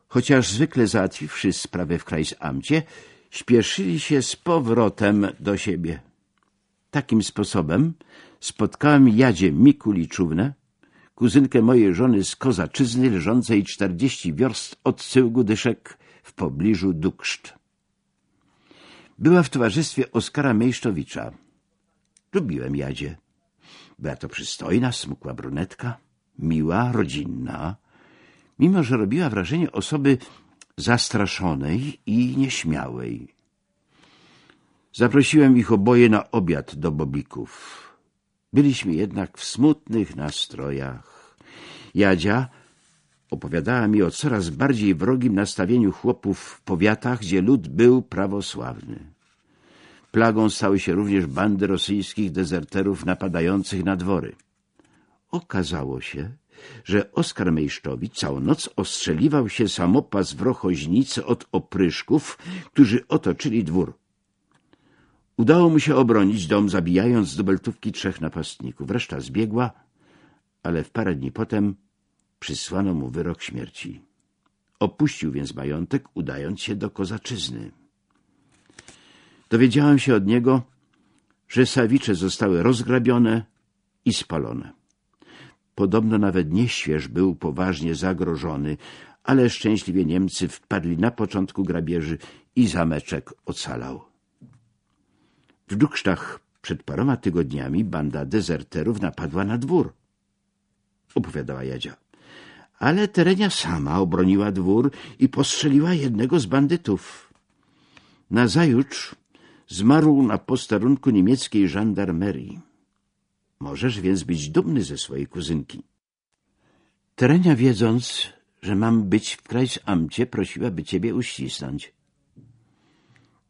Chociaż zwykle załatwiwszy sprawę w Kreisamcie, śpieszyli się z powrotem do siebie. Takim sposobem spotkałem Jadzie Mikuliczównę, kuzynkę mojej żony z Kozaczyzny, leżącej czterdzieści wiorst od Cyłgu Dyszek w pobliżu Dukszt. Była w towarzystwie Oskara Mejsztowicza. Lubiłem Jadzie. Była to przystojna, smukła brunetka, miła, rodzinna, mimo że robiła wrażenie osoby zastraszonej i nieśmiałej. Zaprosiłem ich oboje na obiad do Bobików. Byliśmy jednak w smutnych nastrojach. Jadzia opowiadała mi o coraz bardziej wrogim nastawieniu chłopów w powiatach, gdzie lud był prawosławny. Plagą stały się również bandy rosyjskich dezerterów napadających na dwory. Okazało się, że Oskar Mejsztowicz całą noc ostrzeliwał się samopas w Rochoźnicy od opryszków, którzy otoczyli dwór. Udało mu się obronić dom, zabijając z dubeltówki trzech napastników. Reszta zbiegła, ale w parę dni potem przysłano mu wyrok śmierci. Opuścił więc majątek, udając się do kozaczyzny. Dowiedziałem się od niego, że sawicze zostały rozgrabione i spalone. Podobno nawet nieśwież był poważnie zagrożony, ale szczęśliwie Niemcy wpadli na początku grabieży i zameczek ocalał. W Duksztach przed paroma tygodniami banda dezerterów napadła na dwór. Opowiadała Jadzia. Ale Terenia sama obroniła dwór i postrzeliła jednego z bandytów. Nazajutrz zmarł na posterunku niemieckiej żandarmerii. Możesz więc być dumny ze swojej kuzynki. Terenia, wiedząc, że mam być w Krajsamcie, prosiła, by ciebie uścisnąć.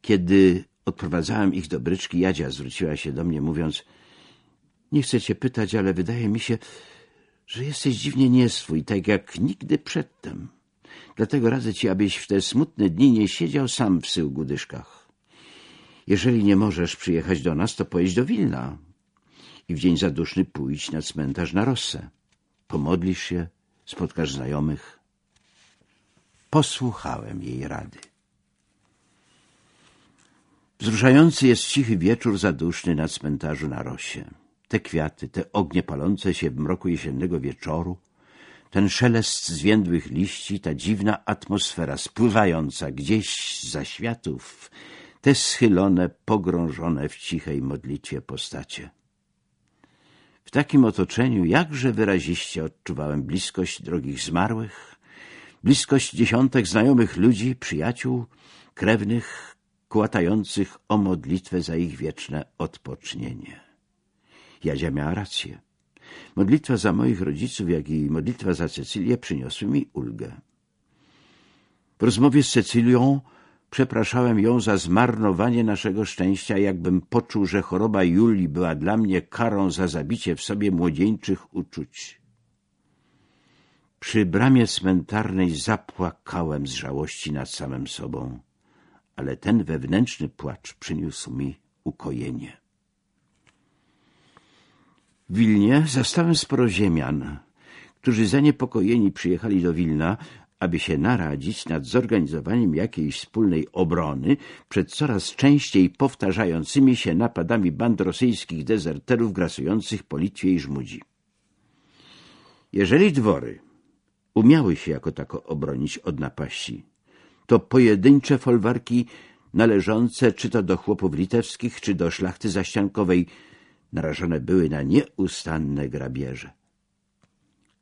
Kiedy odprowadzałem ich do bryczki, Jadzia zwróciła się do mnie, mówiąc nie chcę cię pytać, ale wydaje mi się, że jesteś dziwnie nieswój, tak jak nigdy przedtem. Dlatego radzę ci, abyś w te smutne dni nie siedział sam w syłgu dyszkach. Jeżeli nie możesz przyjechać do nas, to pojedź do Wilna i w dzień zaduszny pójdź na cmentarz na Rossę. Pomodlisz się, spotkasz znajomych. Posłuchałem jej rady. Wzruszający jest cichy wieczór zaduszny na cmentarzu na Rosie. Te kwiaty, te ognie palące się w mroku jesiennego wieczoru, ten szelest zwiędłych liści, ta dziwna atmosfera spływająca gdzieś za światów, te schylone, pogrążone w cichej modlitwie postacie. W takim otoczeniu jakże wyraziście odczuwałem bliskość drogich zmarłych, bliskość dziesiątek znajomych ludzi, przyjaciół, krewnych, kłatających o modlitwę za ich wieczne odpocznienie. Jadzia miała rację. Modlitwa za moich rodziców, jak i modlitwa za Cecylię przyniosły mi ulgę. W rozmowie z Cecylią przepraszałem ją za zmarnowanie naszego szczęścia, jakbym poczuł, że choroba Julii była dla mnie karą za zabicie w sobie młodzieńczych uczuć. Przy bramie cmentarnej zapłakałem z żałości nad samym sobą, ale ten wewnętrzny płacz przyniósł mi ukojenie. W Wilnie zastałem sporo ziemian, którzy zaniepokojeni przyjechali do Wilna, aby się naradzić nad zorganizowaniem jakiejś wspólnej obrony przed coraz częściej powtarzającymi się napadami band rosyjskich dezerterów grasujących po Litwie i Żmudzi. Jeżeli dwory umiały się jako tako obronić od napaści, to pojedyncze folwarki należące czy to do chłopów litewskich, czy do szlachty zaściankowej narażone były na nieustanne grabieże.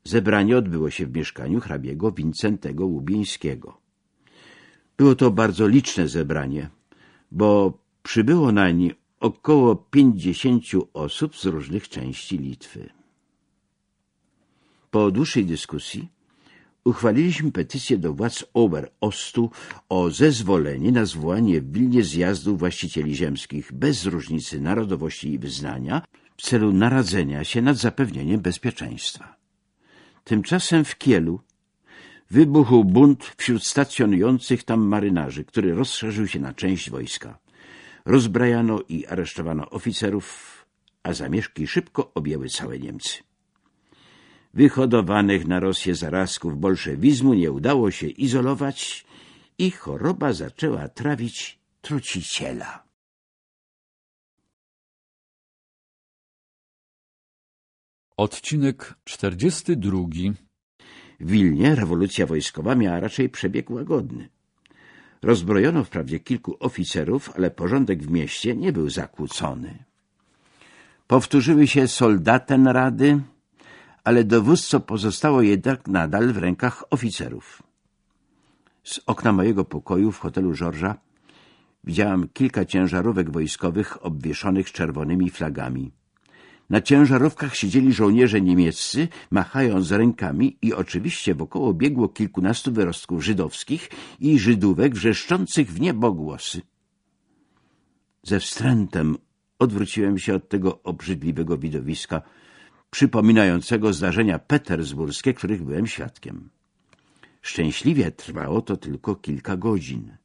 Zebranie odbyło się w mieszkaniu hrabiego Wincentego Łubieńskiego. Było to bardzo liczne zebranie, bo przybyło nań około pięćdziesięciu osób z różnych części Litwy. Po dłuższej dyskusji uchwaliliśmy petycję do władz Ober-Ostu o zezwolenie na zwołanie w Wilnie zjazdu właścicieli ziemskich bez różnicy narodowości i wyznania w celu naradzenia się nad zapewnieniem bezpieczeństwa. Tymczasem w Kielu wybuchł bunt wśród stacjonujących tam marynarzy, który rozszerzył się na część wojska. Rozbrajano i aresztowano oficerów, a zamieszki szybko objęły całe Niemcy. Wyhodowanych na Rosję zarazków bolszewizmu nie udało się izolować i choroba zaczęła trawić truciciela. Odcinek 42 W Wilnie rewolucja wojskowa miała raczej przebieg łagodny. Rozbrojono wprawdzie kilku oficerów, ale porządek w mieście nie był zakłócony. Powtórzyły się soldaten rady, ale dowództwo pozostało jednak nadal w rękach oficerów. Z okna mojego pokoju w hotelu Żorża widziałam kilka ciężarówek wojskowych obwieszonych czerwonymi flagami. Na ciężarówkach siedzieli żołnierze niemieccy, machając rękami i oczywiście wokoło biegło kilkunastu wyrostków żydowskich i żydówek wrzeszczących w niebogłosy. Ze wstrętem odwróciłem się od tego obrzydliwego widowiska, przypominającego zdarzenia petersburskie, których byłem świadkiem. Szczęśliwie trwało to tylko kilka godzin.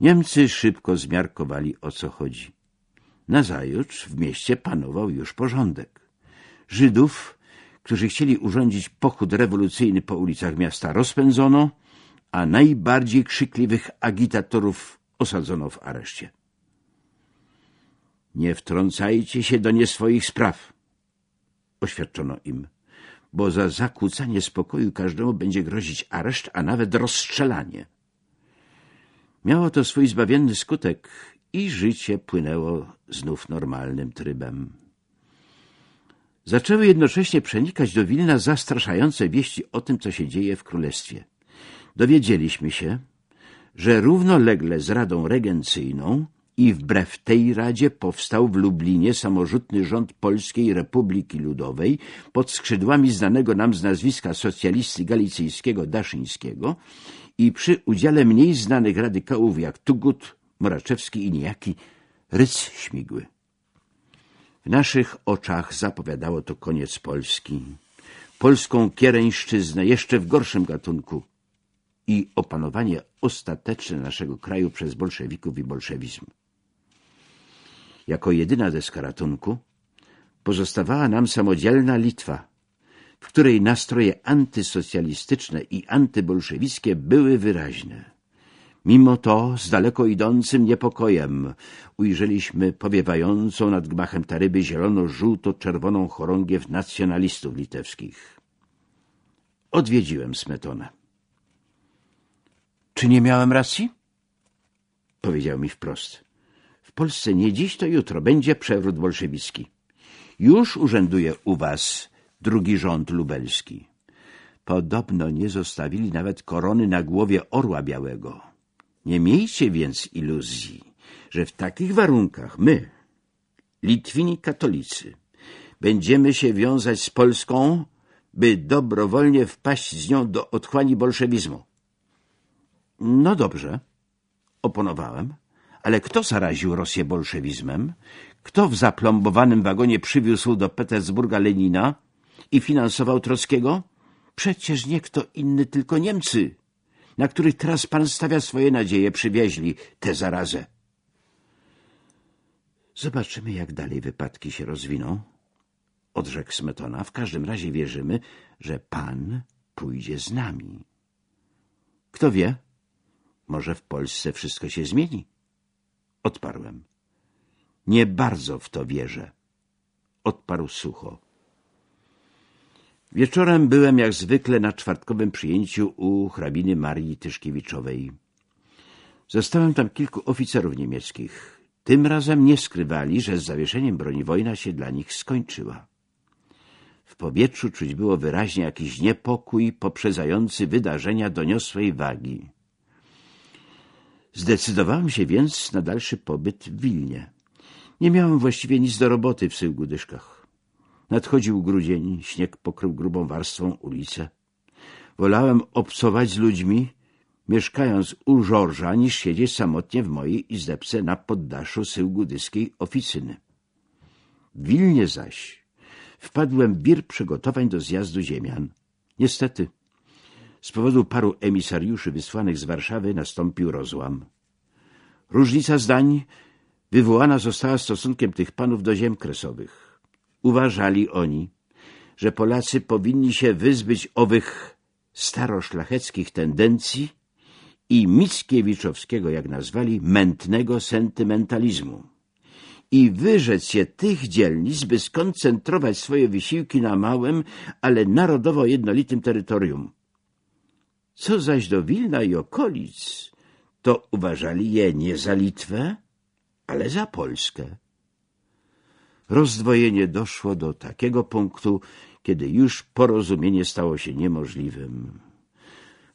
Niemcy szybko zmiarkowali, o co chodzi. Nazajutrz w mieście panował już porządek. Żydów, którzy chcieli urządzić pochód rewolucyjny po ulicach miasta, rozpędzono, a najbardziej krzykliwych agitatorów osadzono w areszcie. Nie wtrącajcie się do nieswoich spraw, oświadczono im, bo za zakłócanie spokoju każdemu będzie grozić areszt, a nawet rozstrzelanie. Miało to swój zbawienny skutek i życie płynęło znów normalnym trybem. Zaczęły jednocześnie przenikać do Wilna zastraszające wieści o tym, co się dzieje w królestwie. Dowiedzieliśmy się, że równolegle z Radą Regencyjną i wbrew tej Radzie powstał w Lublinie samorzutny rząd Polskiej Republiki Ludowej pod skrzydłami znanego nam z nazwiska socjalisty galicyjskiego Daszyńskiego i przy udziale mniej znanych radykałów jak Tugut, Moraczewski i niejaki Ryc Śmigły. W naszych oczach zapowiadało to koniec Polski, polską kiereńszczyznę jeszcze w gorszym gatunku i opanowanie ostateczne naszego kraju przez bolszewików i bolszewizm. Jako jedyna deska ratunku pozostawała nam samodzielna Litwa, w której nastroje antysocjalistyczne i antybolszewickie były wyraźne. Mimo to z daleko idącym niepokojem ujrzeliśmy powiewającą nad gmachem Taryby zielono-żółto-czerwoną chorągiew nacjonalistów litewskich. odwiedziłem Smetonę. Czy nie miałem racji? Powiedział mi wprost. W Polsce nie dziś, to jutro będzie przewrót bolszewicki. Już urzęduje u was drugi rząd lubelski. Podobno nie zostawili nawet korony na głowie orła białego. Nie miejcie więc iluzji, że w takich warunkach my, Litwini katolicy, będziemy się wiązać z Polską, by dobrowolnie wpaść z nią do otchłani bolszewizmu. No dobrze, oponowałem, ale kto zaraził Rosję bolszewizmem? Kto w zaplombowanym wagonie przywiózł do Petersburga Lenina i finansował Trockiego? Przecież nie kto inny, tylko Niemcy, na których teraz pan stawia swoje nadzieje, przywieźli tę zarazę. Zobaczymy, jak dalej wypadki się rozwiną, odrzekł Smetona. W każdym razie wierzymy, że pan pójdzie z nami. Kto wie, może w Polsce wszystko się zmieni. Odparłem. Nie bardzo w to wierzę. Odparł sucho. Wieczorem byłem jak zwykle na czwartkowym przyjęciu u hrabiny Marii Tyszkiewiczowej. Zastałem tam kilku oficerów niemieckich. Tym razem nie skrywali, że z zawieszeniem broni wojna się dla nich skończyła. W powietrzu czuć było wyraźnie jakiś niepokój poprzedzający wydarzenia doniosłej wagi. Zdecydowałem się więc na dalszy pobyt w Wilnie. Nie miałem właściwie nic do roboty w swych gudyszkach. Nadchodził grudzień, śnieg pokrył grubą warstwą ulicę. Wolałem obcować z ludźmi, mieszkając u Żorża, niż siedzieć samotnie w mojej izdebce na poddaszu syłgudyskiej oficyny. W Wilnie zaś wpadłem w wir przygotowań do zjazdu ziemian. Niestety, z powodu paru emisariuszy wysłanych z Warszawy nastąpił rozłam. Różnica zdań wywołana została stosunkiem tych panów do ziem kresowych. Uważali oni, że Polacy powinni się wyzbyć owych staroszlacheckich tendencji i Mickiewiczowskiego, jak nazwali, mętnego sentymentalizmu i wyrzec się tych dzielnic, by skoncentrować swoje wysiłki na małym, ale narodowo jednolitym terytorium. Co zaś do Wilna i okolic, to uważali je nie za Litwę, ale za Polskę. Rozdwojenie doszło do takiego punktu, kiedy już porozumienie stało się niemożliwym.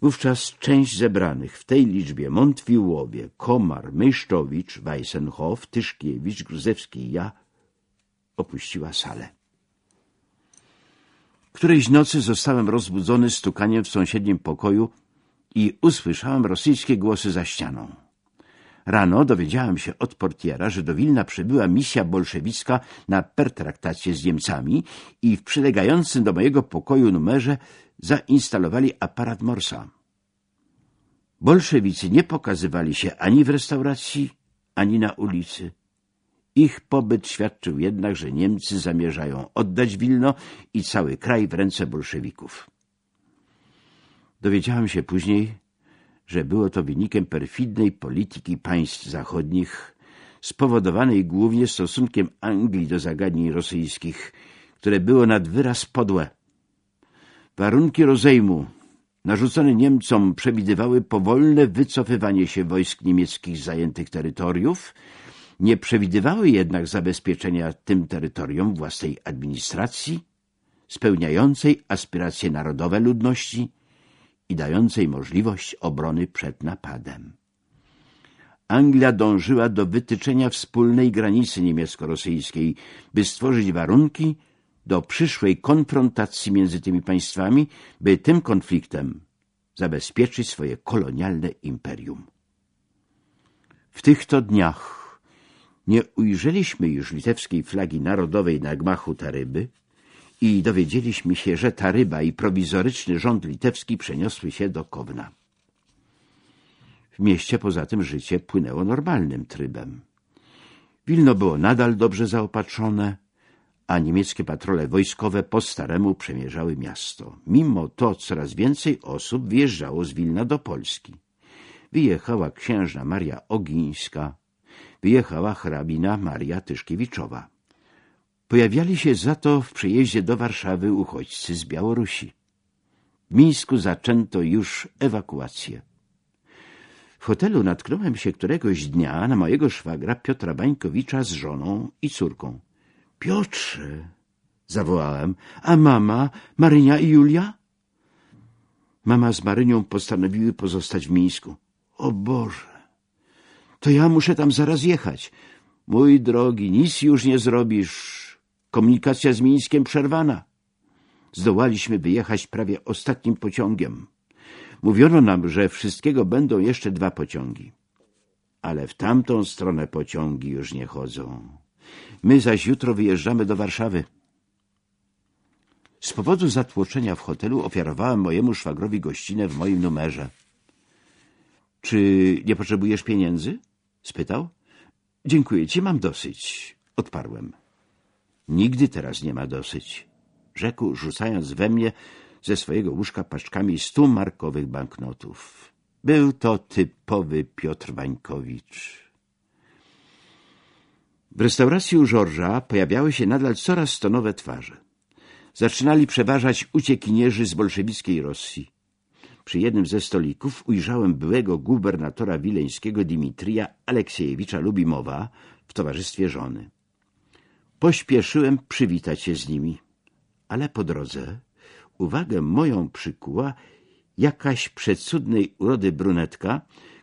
Wówczas część zebranych w tej liczbie Montwiłowie, Komar, Myszczowicz, Weissenhof, Tyszkiewicz, Gruzewski i ja opuściła salę. Którejś nocy zostałem rozbudzony stukaniem w sąsiednim pokoju i usłyszałem rosyjskie głosy za ścianą. Rano dowiedziałem się od portiera, że do Wilna przybyła misja bolszewicka na pertraktację z Niemcami i w przylegającym do mojego pokoju numerze zainstalowali aparat Morsa. Bolszewicy nie pokazywali się ani w restauracji, ani na ulicy. Ich pobyt świadczył jednak, że Niemcy zamierzają oddać Wilno i cały kraj w ręce bolszewików. Dowiedziałem się później, że było to wynikiem perfidnej polityki państw zachodnich, spowodowanej głównie stosunkiem Anglii do zagadnień rosyjskich, które było nad wyraz podłe. Warunki rozejmu narzucone Niemcom przewidywały powolne wycofywanie się wojsk niemieckich z zajętych terytoriów, nie przewidywały jednak zabezpieczenia tym terytorium własnej administracji, spełniającej aspiracje narodowe ludności i dającej możliwość obrony przed napadem. Anglia dążyła do wytyczenia wspólnej granicy niemiecko-rosyjskiej, by stworzyć warunki do przyszłej konfrontacji między tymi państwami, by tym konfliktem zabezpieczyć swoje kolonialne imperium. W tychto dniach nie ujrzeliśmy już litewskiej flagi narodowej na gmachu Taryby i dowiedzieliśmy się, że Taryba i prowizoryczny rząd litewski przeniosły się do Kowna. W mieście poza tym życie płynęło normalnym trybem. Wilno było nadal dobrze zaopatrzone, a niemieckie patrole wojskowe po staremu przemierzały miasto. Mimo to coraz więcej osób wjeżdżało z Wilna do Polski. Wyjechała księżna Maria Ogińska, wyjechała hrabina Maria Tyszkiewiczowa. Pojawiali się za to w przyjeździe do Warszawy uchodźcy z Białorusi. W Mińsku zaczęto już ewakuację. W hotelu natknąłem się któregoś dnia na mojego szwagra Piotra Bańkowicza z żoną i córką. — Piotrze! — zawołałem. — A mama, Marynia i Julia? Mama z Marynią postanowiły pozostać w Mińsku. — O Boże! To ja muszę tam zaraz jechać. Mój drogi, nic już nie zrobisz. Komunikacja z Mińskiem przerwana. Zdołaliśmy wyjechać prawie ostatnim pociągiem. Mówiono nam, że wszystkiego będą jeszcze dwa pociągi. Ale w tamtą stronę pociągi już nie chodzą. My zaś jutro wyjeżdżamy do Warszawy. Z powodu zatłoczenia w hotelu ofiarowałem mojemu szwagrowi gościnę w moim numerze. — Czy nie potrzebujesz pieniędzy? — spytał. — Dziękuję ci, mam dosyć — odparłem. — Nigdy teraz nie ma dosyć — rzekł, rzucając we mnie ze swojego łóżka paszczkami stu markowych banknotów. Był to typowy Piotr Wańkowicz. W restauracji u Żorża pojawiały się nadal coraz to nowe twarze. Zaczynali przeważać uciekinierzy z bolszewickiej Rosji. Przy jednym ze stolików ujrzałem byłego gubernatora wileńskiego Dimitrija Aleksiejewicza Lubimowa w towarzystwie żony. Pośpieszyłem przywitać się z nimi, ale po drodze uwagę moją przykuła jakaś przecudnej urody brunetka,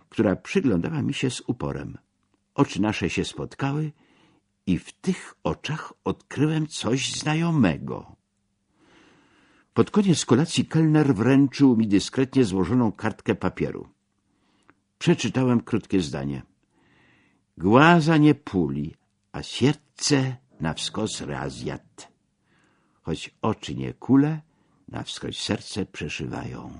która przyglądała mi się z uporem. Oczy nasze się spotkały i w tych oczach odkryłem coś znajomego. Pod koniec kolacji kelner wręczył mi dyskretnie złożoną kartkę papieru. Przeczytałem krótkie zdanie. Głaza nie puli, a serce na wskos razjat. Choć oczy nie kule, na wskroś serce przeszywają.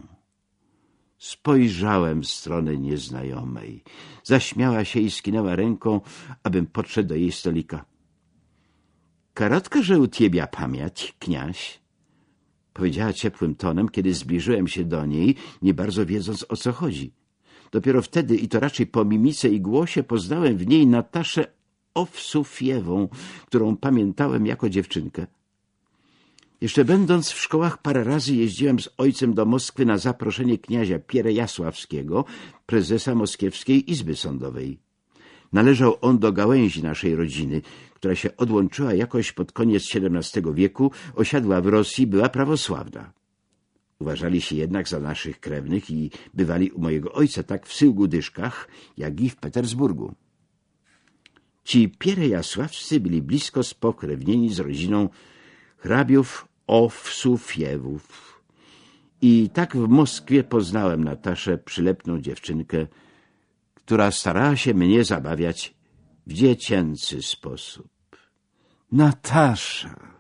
Spojrzałem w stronę nieznajomej. Zaśmiała się i skinęła ręką, abym podszedł do jej stolika. — Karotka, że u ciebie pamięć, kniaś — powiedziała ciepłym tonem, kiedy zbliżyłem się do niej, nie bardzo wiedząc o co chodzi. Dopiero wtedy, i to raczej po mimice i głosie, poznałem w niej Nataszę Owsufiewą, którą pamiętałem jako dziewczynkę. Jeszcze będąc w szkołach parę razy jeździłem z ojcem do Moskwy na zaproszenie kniazia Pierre Jasławskiego, prezesa Moskiewskiej Izby Sądowej. Należał on do gałęzi naszej rodziny, która się odłączyła jakoś pod koniec XVII wieku, osiadła w Rosji, była prawosławna. Uważali się jednak za naszych krewnych i bywali u mojego ojca tak w Syłgudyszkach, jak i w Petersburgu. Ci Pierre Jasławscy byli blisko spokrewnieni z rodziną hrabiów Owsufiewów. I tak w Moskwie poznałem Nataszę, przylepną dziewczynkę, która starała się mnie zabawiać w dziecięcy sposób. Natasza!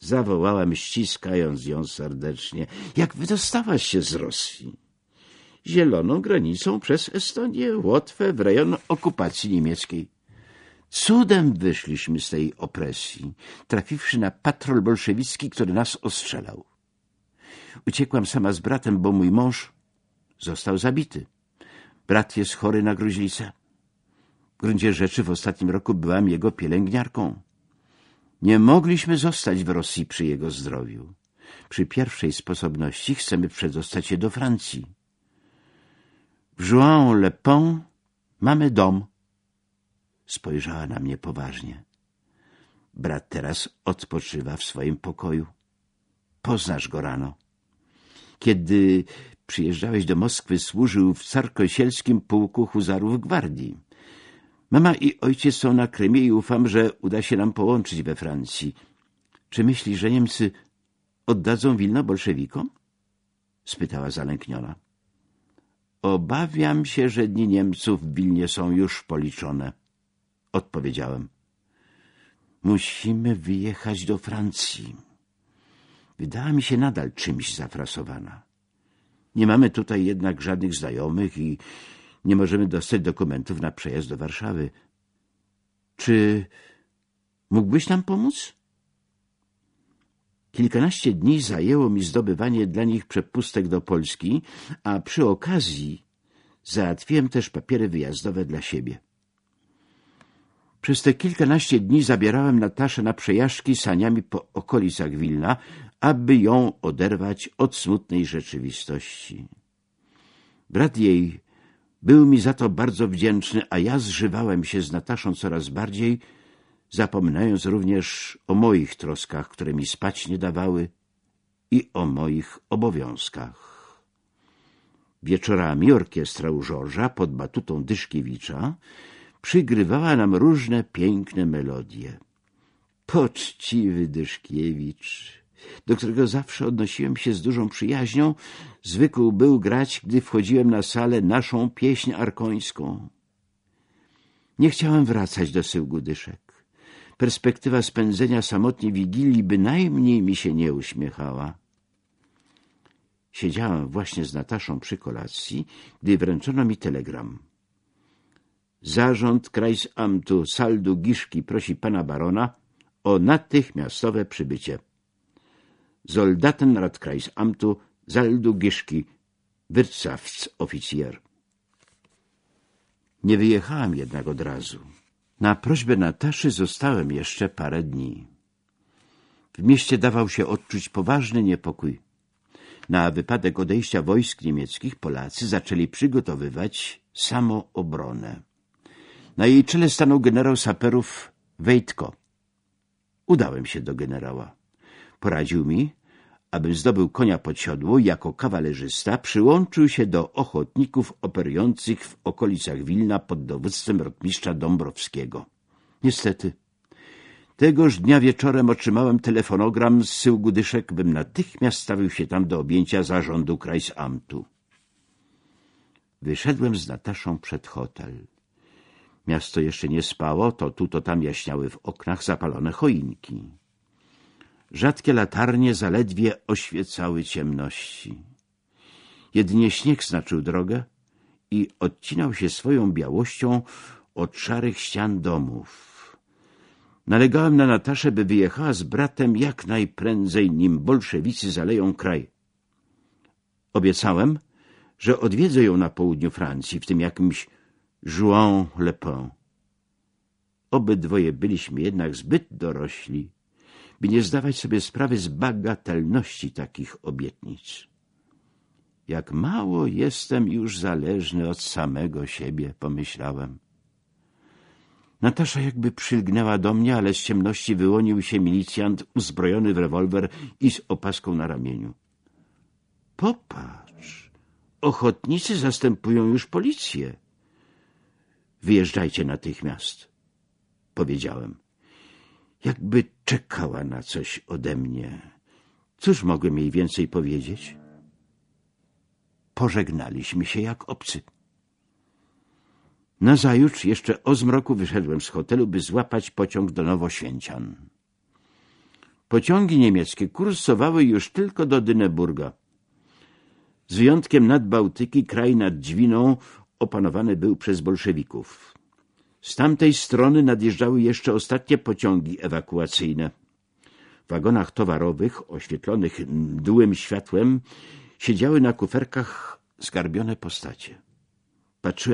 Zawołałem, ściskając ją serdecznie. Jak wydostałaś się z Rosji? Zieloną granicą przez Estonię, Łotwę, w rejon okupacji niemieckiej. Cudem wyszliśmy z tej opresji, trafiwszy na patrol bolszewicki, który nas ostrzelał. Uciekłam sama z bratem, bo mój mąż został zabity. Brat jest chory na gruźlicę. W gruncie rzeczy w ostatnim roku byłam jego pielęgniarką. Nie mogliśmy zostać w Rosji przy jego zdrowiu. Przy pierwszej sposobności chcemy przedostać się do Francji. W Jouan-le-Pont mamy dom, Spojrzała na mnie poważnie. Brat teraz odpoczywa w swoim pokoju. Poznasz go rano. Kiedy przyjeżdżałeś do Moskwy, służył w carkosielskim pułku huzarów gwardii. Mama i ojciec są na Krymie i ufam, że uda się nam połączyć we Francji. Czy myślisz, że Niemcy oddadzą Wilno bolszewikom? spytała zalękniona. Obawiam się, że dni Niemców w Wilnie są już policzone odpowiedziałem. Musimy wyjechać do Francji. Wydała mi się nadal czymś zafrasowana. Nie mamy tutaj jednak żadnych znajomych i nie możemy dostać dokumentów na przejazd do Warszawy. Czy mógłbyś nam pomóc? Kilkanaście dni zajęło mi zdobywanie dla nich przepustek do Polski, a przy okazji załatwiłem też papiery wyjazdowe dla siebie. Przez te kilkanaście dni zabierałem Nataszę na przejażdżki saniami po okolicach Wilna, aby ją oderwać od smutnej rzeczywistości. Brat jej był mi za to bardzo wdzięczny, a ja zżywałem się z Nataszą coraz bardziej, zapominając również o moich troskach, które mi spać nie dawały i o moich obowiązkach. Wieczorami orkiestra u Żorża pod batutą Dyszkiewicza przygrywała nam różne piękne melodie. Poczciwy Dyszkiewicz, do którego zawsze odnosiłem się z dużą przyjaźnią, zwykł był grać, gdy wchodziłem na salę naszą pieśń arkońską. Nie chciałem wracać do syłgu dyszek. Perspektywa spędzenia samotnie Wigilii bynajmniej mi się nie uśmiechała. Siedziałem właśnie z Nataszą przy kolacji, gdy wręczono mi telegram. Zarząd Kreisamtu Saldu Giszki prosi pana barona o natychmiastowe przybycie. Soldatenrat Kreisamtu Saldu Giszki, Wirtschaftsoficjer. Nie wyjechałem jednak od razu. Na prośbę Nataszy zostałem jeszcze parę dni. W mieście dawał się odczuć poważny niepokój. Na wypadek odejścia wojsk niemieckich Polacy zaczęli przygotowywać samoobronę. Na jej czele stanął generał saperów Wejtko. Udałem się do generała. Poradził mi, abym zdobył konia pod siodło i jako kawalerzysta przyłączył się do ochotników operujących w okolicach Wilna pod dowództwem rotmistrza Dąbrowskiego. Niestety, tegoż dnia wieczorem otrzymałem telefonogram z syłgu bym natychmiast stawił się tam do objęcia zarządu Krajsamtu. Wyszedłem z Nataszą przed hotel. Miasto jeszcze nie spało, to tu, to tam jaśniały w oknach zapalone choinki. Rzadkie latarnie zaledwie oświecały ciemności. Jedynie śnieg znaczył drogę i odcinał się swoją białością od szarych ścian domów. Nalegałem na Nataszę, by wyjechała z bratem jak najprędzej, nim bolszewicy zaleją kraj. Obiecałem, że odwiedzę ją na południu Francji, w tym jakimś Jouan-le-Pont. Obydwoje byliśmy jednak zbyt dorośli, by nie zdawać sobie sprawy z bagatelności takich obietnic. Jak mało jestem już zależny od samego siebie, pomyślałem. Natasza jakby przylgnęła do mnie, ale z ciemności wyłonił się milicjant uzbrojony w rewolwer i z opaską na ramieniu. Popatrz, ochotnicy zastępują już policję. Wyjeżdżajcie natychmiast, powiedziałem. Jakby czekała na coś ode mnie. Cóż mogłem jej więcej powiedzieć? Pożegnaliśmy się jak obcy. Nazajutrz jeszcze o zmroku wyszedłem z hotelu, by złapać pociąg do Nowoświęcian. Pociągi niemieckie kursowały już tylko do Dyneburga. Z wyjątkiem nad Bałtyki kraj nad Dźwiną opanowany był przez bolszewików. Z tamtej strony nadjeżdżały jeszcze ostatnie pociągi ewakuacyjne. W wagonach towarowych, oświetlonych mdłym światłem, siedziały na kuferkach zgarbione postacie. Patrzyłem